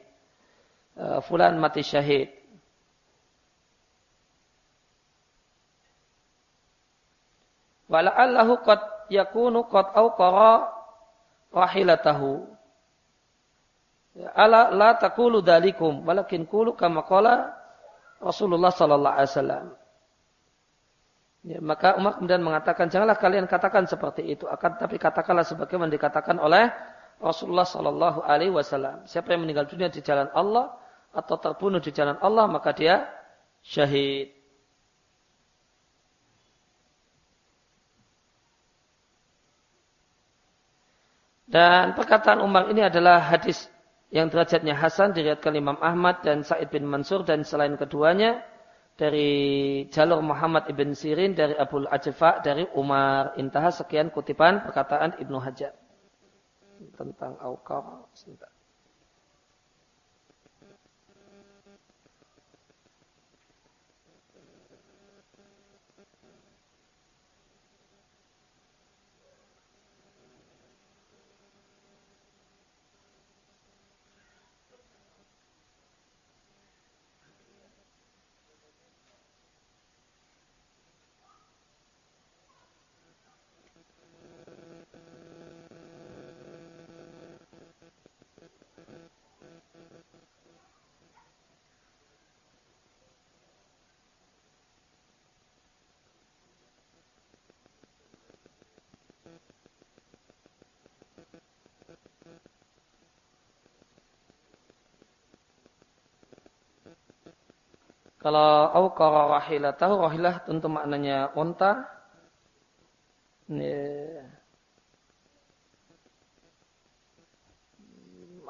uh, fulan mati syahid. Wala'allahu qad yakunu qad awqara rahilatahu. Ala la taqulu dalikum walakin qulu kama qala Rasulullah sallallahu alaihi wasallam. Ya, maka Umar kemudian mengatakan janganlah kalian katakan seperti itu akan tapi katakanlah sebagaimana dikatakan oleh Rasulullah sallallahu alaihi wasallam. Siapa yang meninggal dunia di jalan Allah atau terbunuh di jalan Allah maka dia syahid. Dan perkataan Umar ini adalah hadis yang derajatnya Hasan diriatkan Imam Ahmad dan Sa'id bin Mansur dan selain keduanya dari jalur Muhammad ibn Sirin dari Abu Ajfa dari Umar intaha sekian kutipan perkataan Ibnu Hajar tentang Aukar sebentar. Kalau awqara rahilatahu, rahilah tentu maknanya unta.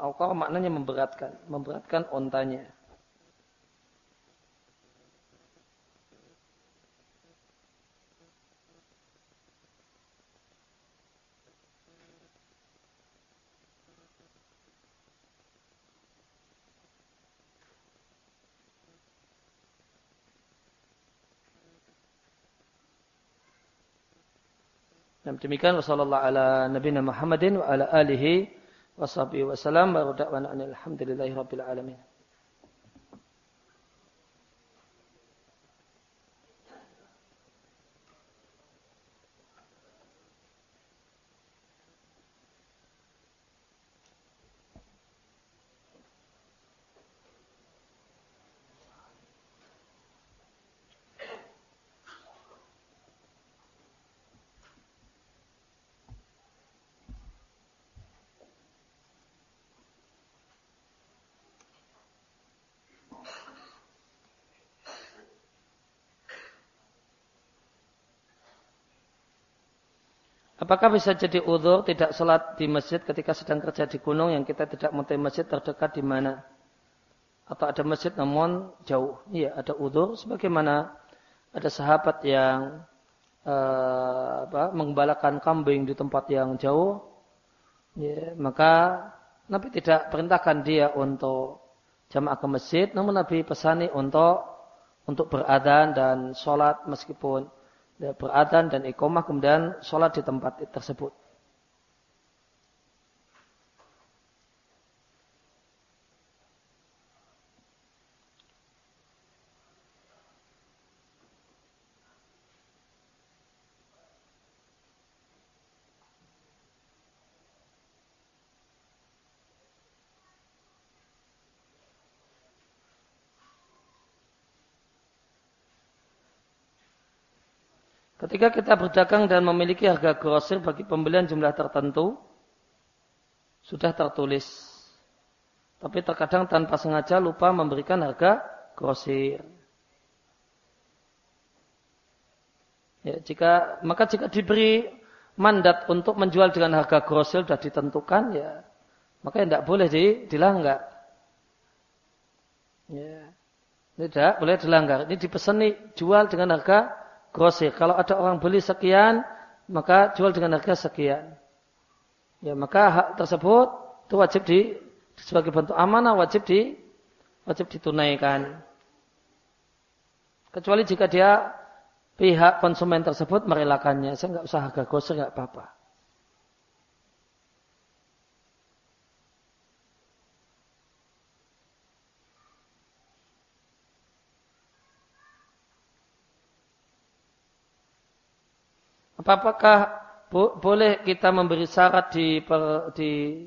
Awqara maknanya memberatkan, memberatkan untanya. Demikian wasallallahu ala nabiyina Muhammadin wa ala alihi wa sahbihi wasallam wa alhamdulillahi rabbil alamin. Apakah bisa jadi udhur tidak sholat di masjid ketika sedang kerja di gunung yang kita tidak mau masjid terdekat di mana? Atau ada masjid namun jauh? Iya, ada udhur. Sebagaimana ada sahabat yang uh, apa, mengembalakan kambing di tempat yang jauh. Ya, maka Nabi tidak perintahkan dia untuk jamaah ke masjid. Namun Nabi pesani untuk untuk beradan dan sholat meskipun beradzan dan iqomah kemudian sholat di tempat tersebut. Ketika kita berdagang dan memiliki harga grosir bagi pembelian jumlah tertentu, sudah tertulis. Tapi terkadang tanpa sengaja lupa memberikan harga grosir. Ya, jika maka jika diberi mandat untuk menjual dengan harga grosir sudah ditentukan ya maka tidak boleh di, dilanggar. Ya. Tidak boleh dilanggar. Ini dipeseni jual dengan harga grosir. Kalau ada orang beli sekian, maka jual dengan harga sekian. Ya, maka hak tersebut itu wajib di sebagai bentuk amanah wajib di wajib ditunaikan. Kecuali jika dia pihak konsumen tersebut merelakannya, saya nggak usah harga grosir nggak apa-apa. Apakah bo boleh kita memberi syarat di, per, di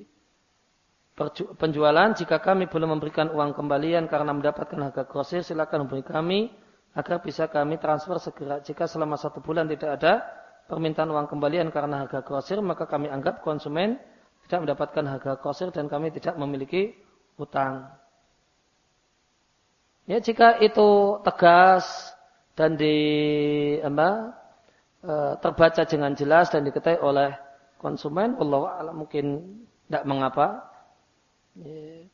penjualan? Jika kami belum memberikan uang kembalian karena mendapatkan harga grosir silakan hubungi kami agar bisa kami transfer segera. Jika selama satu bulan tidak ada permintaan uang kembalian karena harga grosir maka kami anggap konsumen tidak mendapatkan harga grosir dan kami tidak memiliki utang. Ya jika itu tegas dan di apa terbaca dengan jelas dan diketahui oleh konsumen, Allah mungkin tidak mengapa.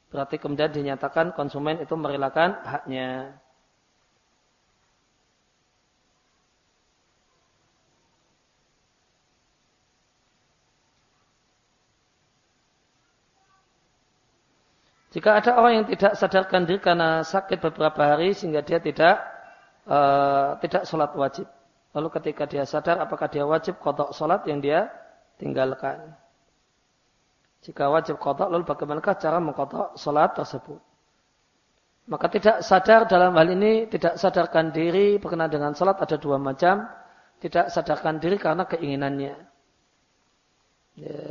Berarti kemudian dinyatakan konsumen itu merelakan haknya. Jika ada orang yang tidak sadarkan diri karena sakit beberapa hari sehingga dia tidak uh, tidak sholat wajib. Lalu ketika dia sadar apakah dia wajib kodok sholat yang dia tinggalkan. Jika wajib kodok, lalu bagaimanakah cara mengkodok sholat tersebut? Maka tidak sadar dalam hal ini, tidak sadarkan diri berkenaan dengan sholat ada dua macam. Tidak sadarkan diri karena keinginannya. Ya,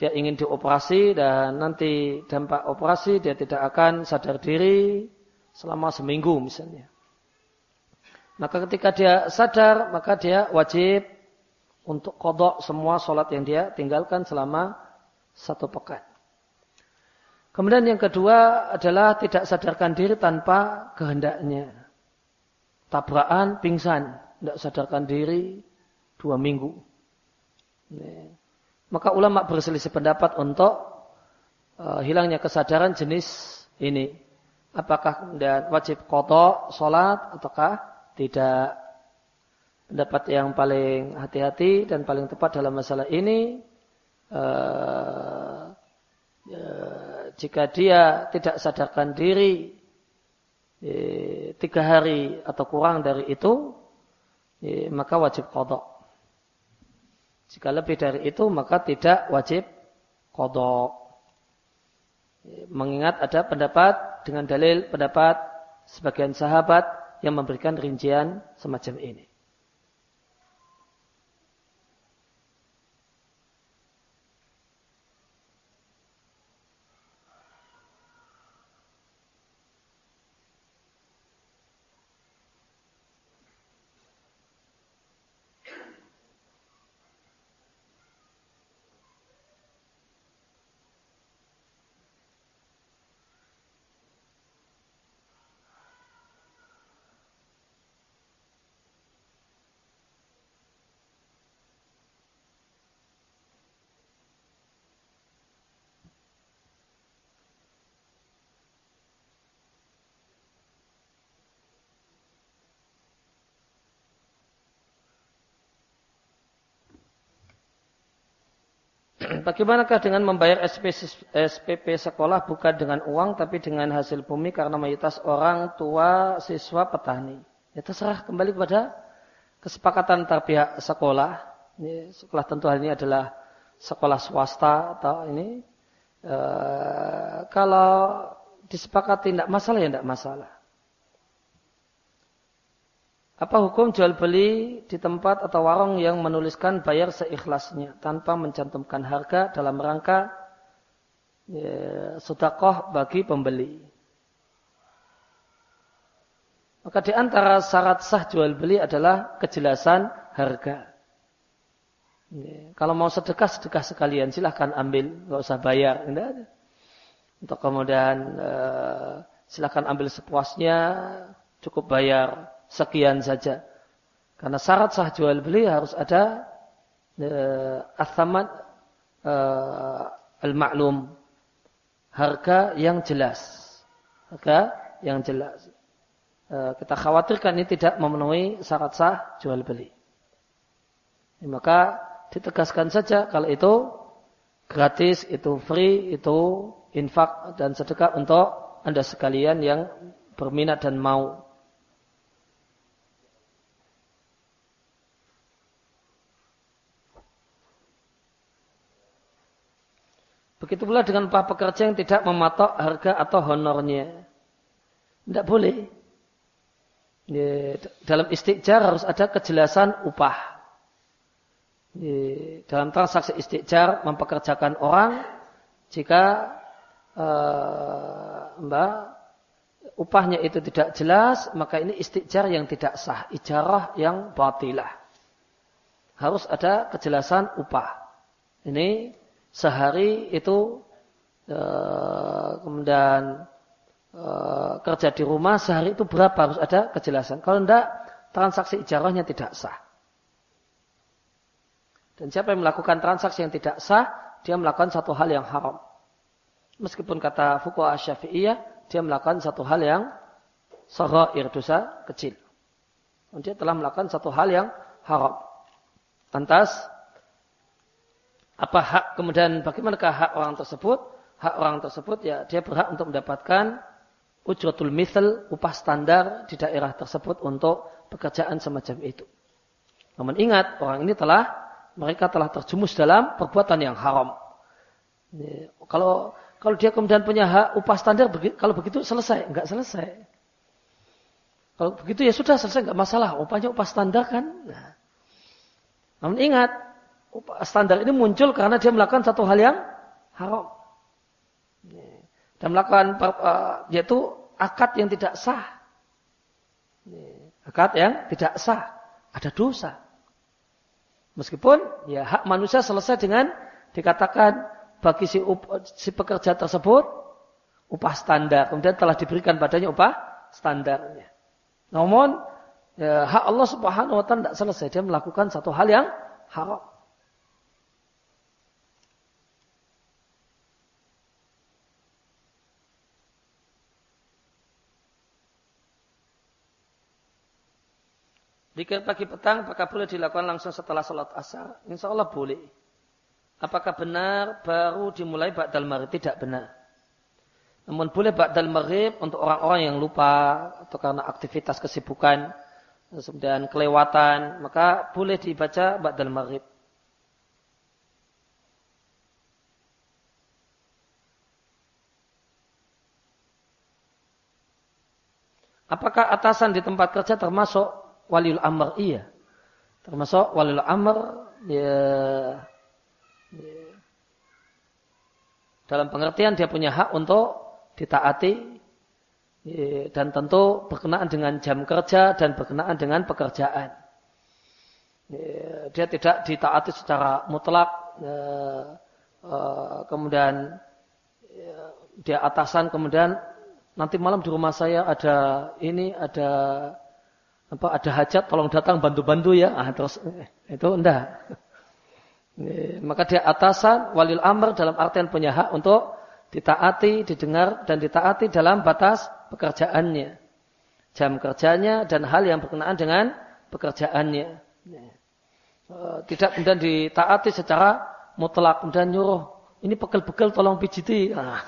dia ingin dioperasi dan nanti dampak operasi dia tidak akan sadar diri selama seminggu misalnya. Maka ketika dia sadar, maka dia wajib untuk kodok semua sholat yang dia tinggalkan selama satu pekan. Kemudian yang kedua adalah tidak sadarkan diri tanpa kehendaknya. Tabrakan, pingsan, tidak sadarkan diri dua minggu. Maka ulama berselisih pendapat untuk uh, hilangnya kesadaran jenis ini. Apakah wajib kodok sholat ataukah tidak pendapat yang paling hati-hati dan paling tepat dalam masalah ini uh, uh, jika dia tidak sadarkan diri uh, tiga hari atau kurang dari itu maka wajib kodok. Jika lebih dari itu maka tidak wajib kodok. Mengingat ada pendapat dengan dalil pendapat sebagian sahabat yang memberikan rincian semacam ini. Bagaimanakah dengan membayar SPP sekolah bukan dengan uang tapi dengan hasil bumi karena mayoritas orang tua siswa petani? Ya terserah kembali kepada kesepakatan antar pihak sekolah. Ini sekolah tentu hal ini adalah sekolah swasta atau ini. E, kalau disepakati tidak masalah ya tidak masalah. Apa hukum jual beli di tempat atau warung yang menuliskan bayar seikhlasnya tanpa mencantumkan harga dalam rangka ya, sudakoh bagi pembeli? Maka di antara syarat sah jual beli adalah kejelasan harga. Ya, kalau mau sedekah, sedekah sekalian. Silahkan ambil, nggak usah bayar. Untuk kemudian uh, silahkan ambil sepuasnya, cukup bayar sekian saja. Karena syarat sah jual beli harus ada uh, athaman uh, al-ma'lum. Harga yang jelas. Harga yang jelas. eh, kita khawatirkan ini tidak memenuhi syarat sah jual beli. Ya, maka ditegaskan saja kalau itu gratis, itu free, itu infak dan sedekah untuk anda sekalian yang berminat dan mau. Begitu pula dengan upah pekerja yang tidak mematok harga atau honornya. Tidak boleh. Dalam istiqjar harus ada kejelasan upah. Dalam transaksi istiqjar mempekerjakan orang jika uh, mbak upahnya itu tidak jelas maka ini istiqjar yang tidak sah, ijarah yang batilah. Harus ada kejelasan upah. Ini sehari itu e, kemudian e, kerja di rumah sehari itu berapa harus ada kejelasan. Kalau tidak transaksi ijarahnya tidak sah. Dan siapa yang melakukan transaksi yang tidak sah, dia melakukan satu hal yang haram. Meskipun kata fuqaha Syafi'iyah, dia melakukan satu hal yang sahir dosa kecil. Dan dia telah melakukan satu hal yang haram. Lantas apa hak kemudian bagaimanakah hak orang tersebut? Hak orang tersebut ya dia berhak untuk mendapatkan ujratul misal upah standar di daerah tersebut untuk pekerjaan semacam itu. Namun ingat orang ini telah mereka telah terjumus dalam perbuatan yang haram. Ini, kalau kalau dia kemudian punya hak upah standar, kalau begitu selesai, enggak selesai. Kalau begitu ya sudah selesai, enggak masalah. Upahnya upah standar kan. Nah. Namun ingat, standar ini muncul karena dia melakukan satu hal yang haram. Dan melakukan uh, yaitu akad yang tidak sah. Akad yang tidak sah. Ada dosa. Meskipun ya hak manusia selesai dengan dikatakan bagi si, up, si pekerja tersebut upah standar. Kemudian telah diberikan padanya upah standarnya. Namun ya, hak Allah subhanahu wa ta'ala tidak selesai. Dia melakukan satu hal yang haram. Jika pagi petang, apakah boleh dilakukan langsung setelah sholat asar? Insya Allah boleh. Apakah benar baru dimulai ba'dal maghrib? Tidak benar. Namun boleh ba'dal maghrib untuk orang-orang yang lupa atau karena aktivitas kesibukan kemudian kelewatan, maka boleh dibaca ba'dal maghrib. Apakah atasan di tempat kerja termasuk waliul amr iya. Termasuk waliul amr ya, ya, dalam pengertian dia punya hak untuk ditaati ya, dan tentu berkenaan dengan jam kerja dan berkenaan dengan pekerjaan. Ya, dia tidak ditaati secara mutlak ya, uh, kemudian ya, dia atasan kemudian nanti malam di rumah saya ada ini ada apa ada hajat tolong datang bantu-bantu ya. Ah, terus eh, itu enggak. Maka dia atasan walil amr dalam artian punya hak untuk ditaati didengar dan ditaati dalam batas pekerjaannya. Jam kerjanya dan hal yang berkenaan dengan pekerjaannya. Eh, tidak kemudian ditaati secara mutlak kemudian nyuruh ini pegel-pegel tolong pijiti. Nah,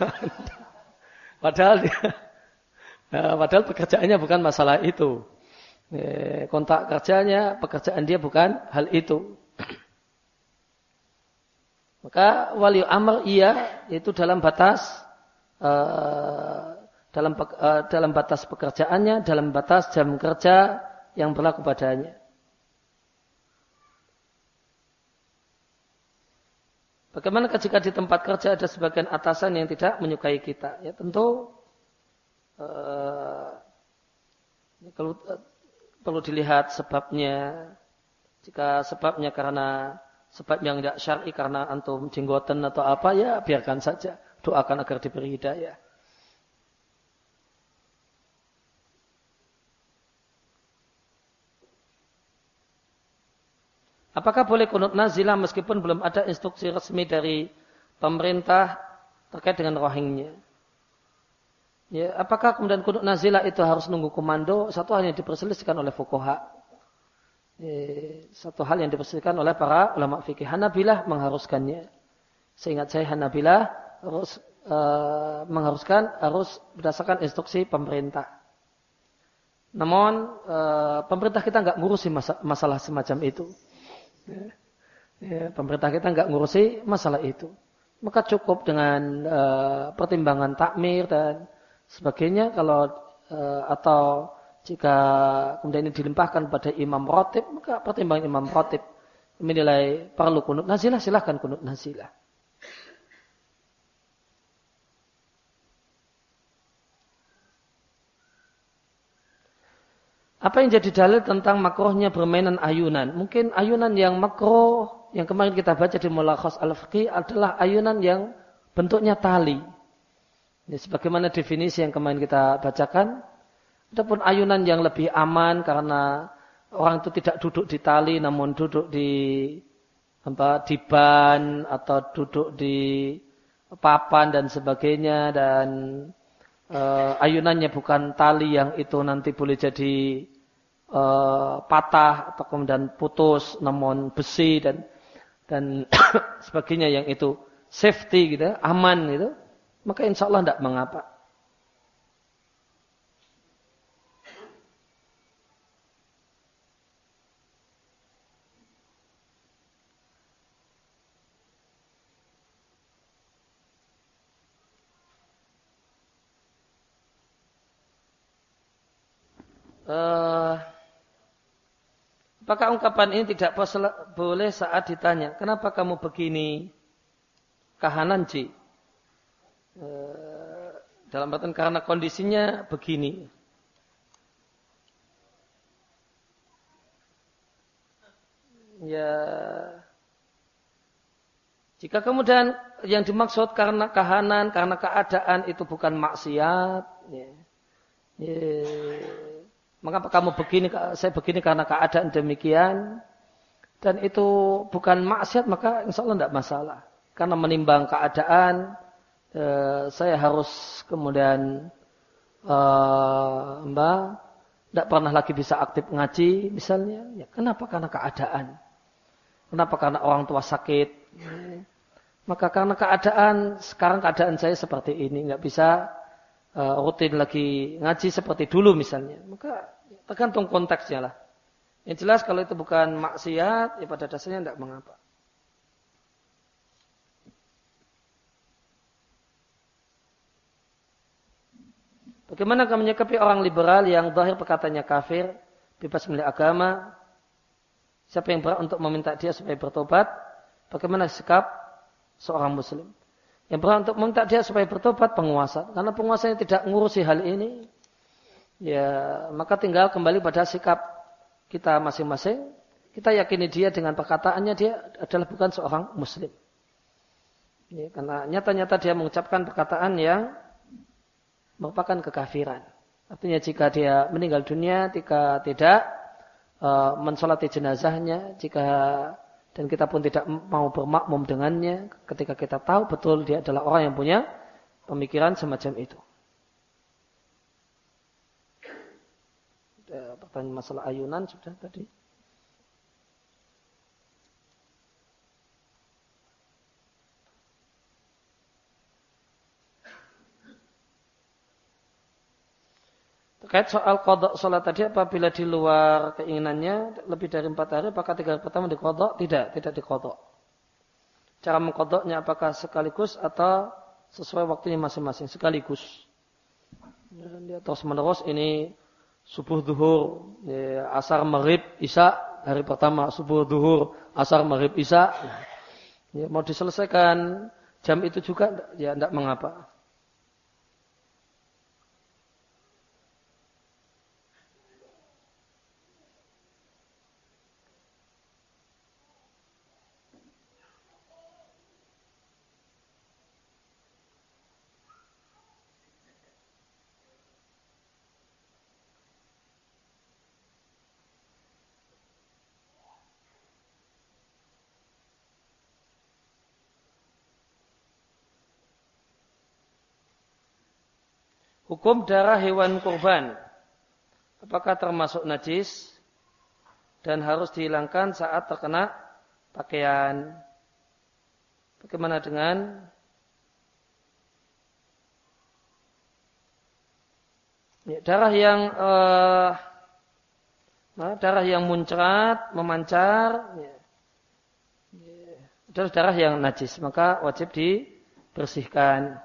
padahal nah, padahal pekerjaannya bukan masalah itu kontak kerjanya, pekerjaan dia bukan hal itu. Maka wali amr iya itu dalam batas uh, dalam uh, dalam batas pekerjaannya, dalam batas jam kerja yang berlaku padanya. Bagaimana jika di tempat kerja ada sebagian atasan yang tidak menyukai kita? Ya tentu kalau perlu dilihat sebabnya. Jika sebabnya karena sebab yang tidak syar'i karena antum jenggotan atau apa ya biarkan saja. Doakan agar diberi hidayah. Apakah boleh kunut nazilah meskipun belum ada instruksi resmi dari pemerintah terkait dengan rohingnya? Ya, apakah kemudian kunut nazilah itu harus nunggu komando? Satu hal yang diperselisihkan oleh fukoha. Ya, satu hal yang diperselisihkan oleh para ulama fikih. Hanabilah mengharuskannya. Seingat saya Hanabilah harus uh, mengharuskan harus berdasarkan instruksi pemerintah. Namun uh, pemerintah kita nggak ngurusi masa, masalah semacam itu. Ya, ya, pemerintah kita nggak ngurusi masalah itu. Maka cukup dengan uh, pertimbangan takmir dan sebagainya kalau e, atau jika kemudian ini dilimpahkan pada imam rotib maka pertimbangan imam rotib menilai perlu kunut nazilah silahkan kunut nazilah. Apa yang jadi dalil tentang makrohnya bermainan ayunan? Mungkin ayunan yang makroh yang kemarin kita baca di Mulakhas al-Fiqih adalah ayunan yang bentuknya tali. Ini sebagaimana definisi yang kemarin kita bacakan. Adapun ayunan yang lebih aman karena orang itu tidak duduk di tali namun duduk di apa di ban atau duduk di papan dan sebagainya. Dan e, ayunannya bukan tali yang itu nanti boleh jadi e, patah atau kemudian putus namun besi dan dan sebagainya yang itu. Safety gitu aman gitu maka insya Allah tidak mengapa. Uh, apakah ungkapan ini tidak boleh saat ditanya, kenapa kamu begini? Kahanan, Ci. Eh, dalam artian karena kondisinya begini. Ya, jika kemudian yang dimaksud karena kahanan, karena keadaan itu bukan maksiat, ya, ya, maka kamu begini, saya begini karena keadaan demikian, dan itu bukan maksiat, maka insya Allah tidak masalah. Karena menimbang keadaan, Eh, saya harus kemudian uh, mbak tidak pernah lagi bisa aktif ngaji misalnya. Ya kenapa? Karena keadaan. Kenapa? Karena orang tua sakit. Maka karena keadaan sekarang keadaan saya seperti ini. Nggak bisa uh, rutin lagi ngaji seperti dulu misalnya. Maka tergantung konteksnya lah. Yang jelas kalau itu bukan maksiat ya pada dasarnya tidak mengapa Bagaimana kamu menyikapi orang liberal yang zahir perkataannya kafir, bebas milih agama? Siapa yang berat untuk meminta dia supaya bertobat? Bagaimana sikap seorang muslim? Yang berat untuk meminta dia supaya bertobat penguasa. Karena penguasa yang tidak ngurusi hal ini, ya maka tinggal kembali pada sikap kita masing-masing. Kita yakini dia dengan perkataannya dia adalah bukan seorang muslim. Ya, karena nyata-nyata dia mengucapkan perkataan yang merupakan kekafiran. Artinya jika dia meninggal dunia, jika tidak uh, mensolati jenazahnya, jika dan kita pun tidak mau bermakmum dengannya, ketika kita tahu betul dia adalah orang yang punya pemikiran semacam itu. Pertanyaan masalah ayunan sudah tadi. Terkait soal kodok sholat tadi apabila di luar keinginannya lebih dari empat hari apakah tiga hari pertama dikodok? Tidak, tidak dikodok. Cara mengkodoknya apakah sekaligus atau sesuai waktunya masing-masing sekaligus. Dia terus menerus ini subuh duhur, ya, asar maghrib, isya hari pertama subuh duhur, asar maghrib, isya. Ya, mau diselesaikan jam itu juga ya tidak mengapa. Hukum darah hewan kurban. Apakah termasuk najis dan harus dihilangkan saat terkena pakaian? Bagaimana dengan ya, darah yang nah, darah yang muncrat, memancar, ya, adalah darah yang najis, maka wajib dibersihkan.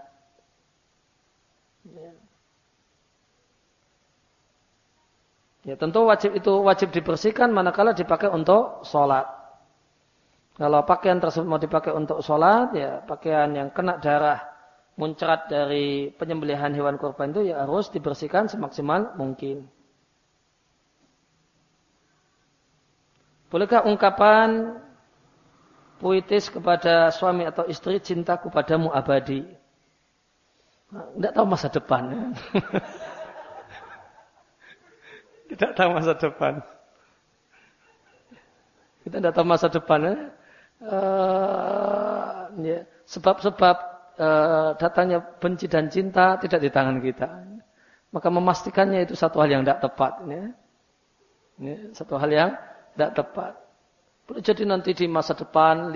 Ya. Ya tentu wajib itu wajib dibersihkan manakala dipakai untuk sholat. Kalau pakaian tersebut mau dipakai untuk sholat, ya pakaian yang kena darah muncrat dari penyembelihan hewan kurban itu ya harus dibersihkan semaksimal mungkin. Bolehkah ungkapan puitis kepada suami atau istri cintaku padamu abadi? Tidak tahu masa depan. Tidak tahu masa depan. Kita tidak tahu masa depan. Ya? uh, ya, sebab-sebab uh, datangnya benci dan cinta tidak di tangan kita. Maka memastikannya itu satu hal yang tidak tepat. Ya. Ini satu hal yang tidak tepat. Boleh jadi nanti di masa depan,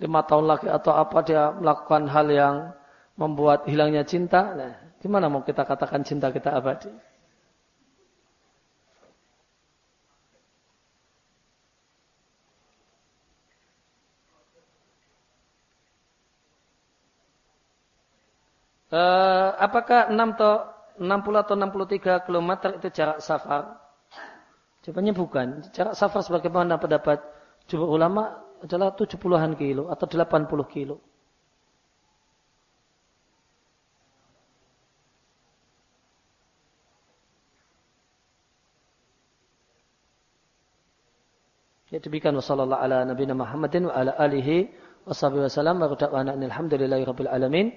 lima tahun lagi atau apa dia melakukan hal yang membuat hilangnya cinta. Nah, gimana mau kita katakan cinta kita abadi? Uh, apakah 6 atau 60 atau 63 km itu jarak safar? Jawabannya bukan. Jarak safar sebagaimana pendapat jumhur ulama adalah 70-an kilo atau 80 kilo. Ya demikian wasallallahu ala nabiyina Muhammadin wa ala alihi wa wasallam wa da'wana alhamdulillahi rabbil alamin.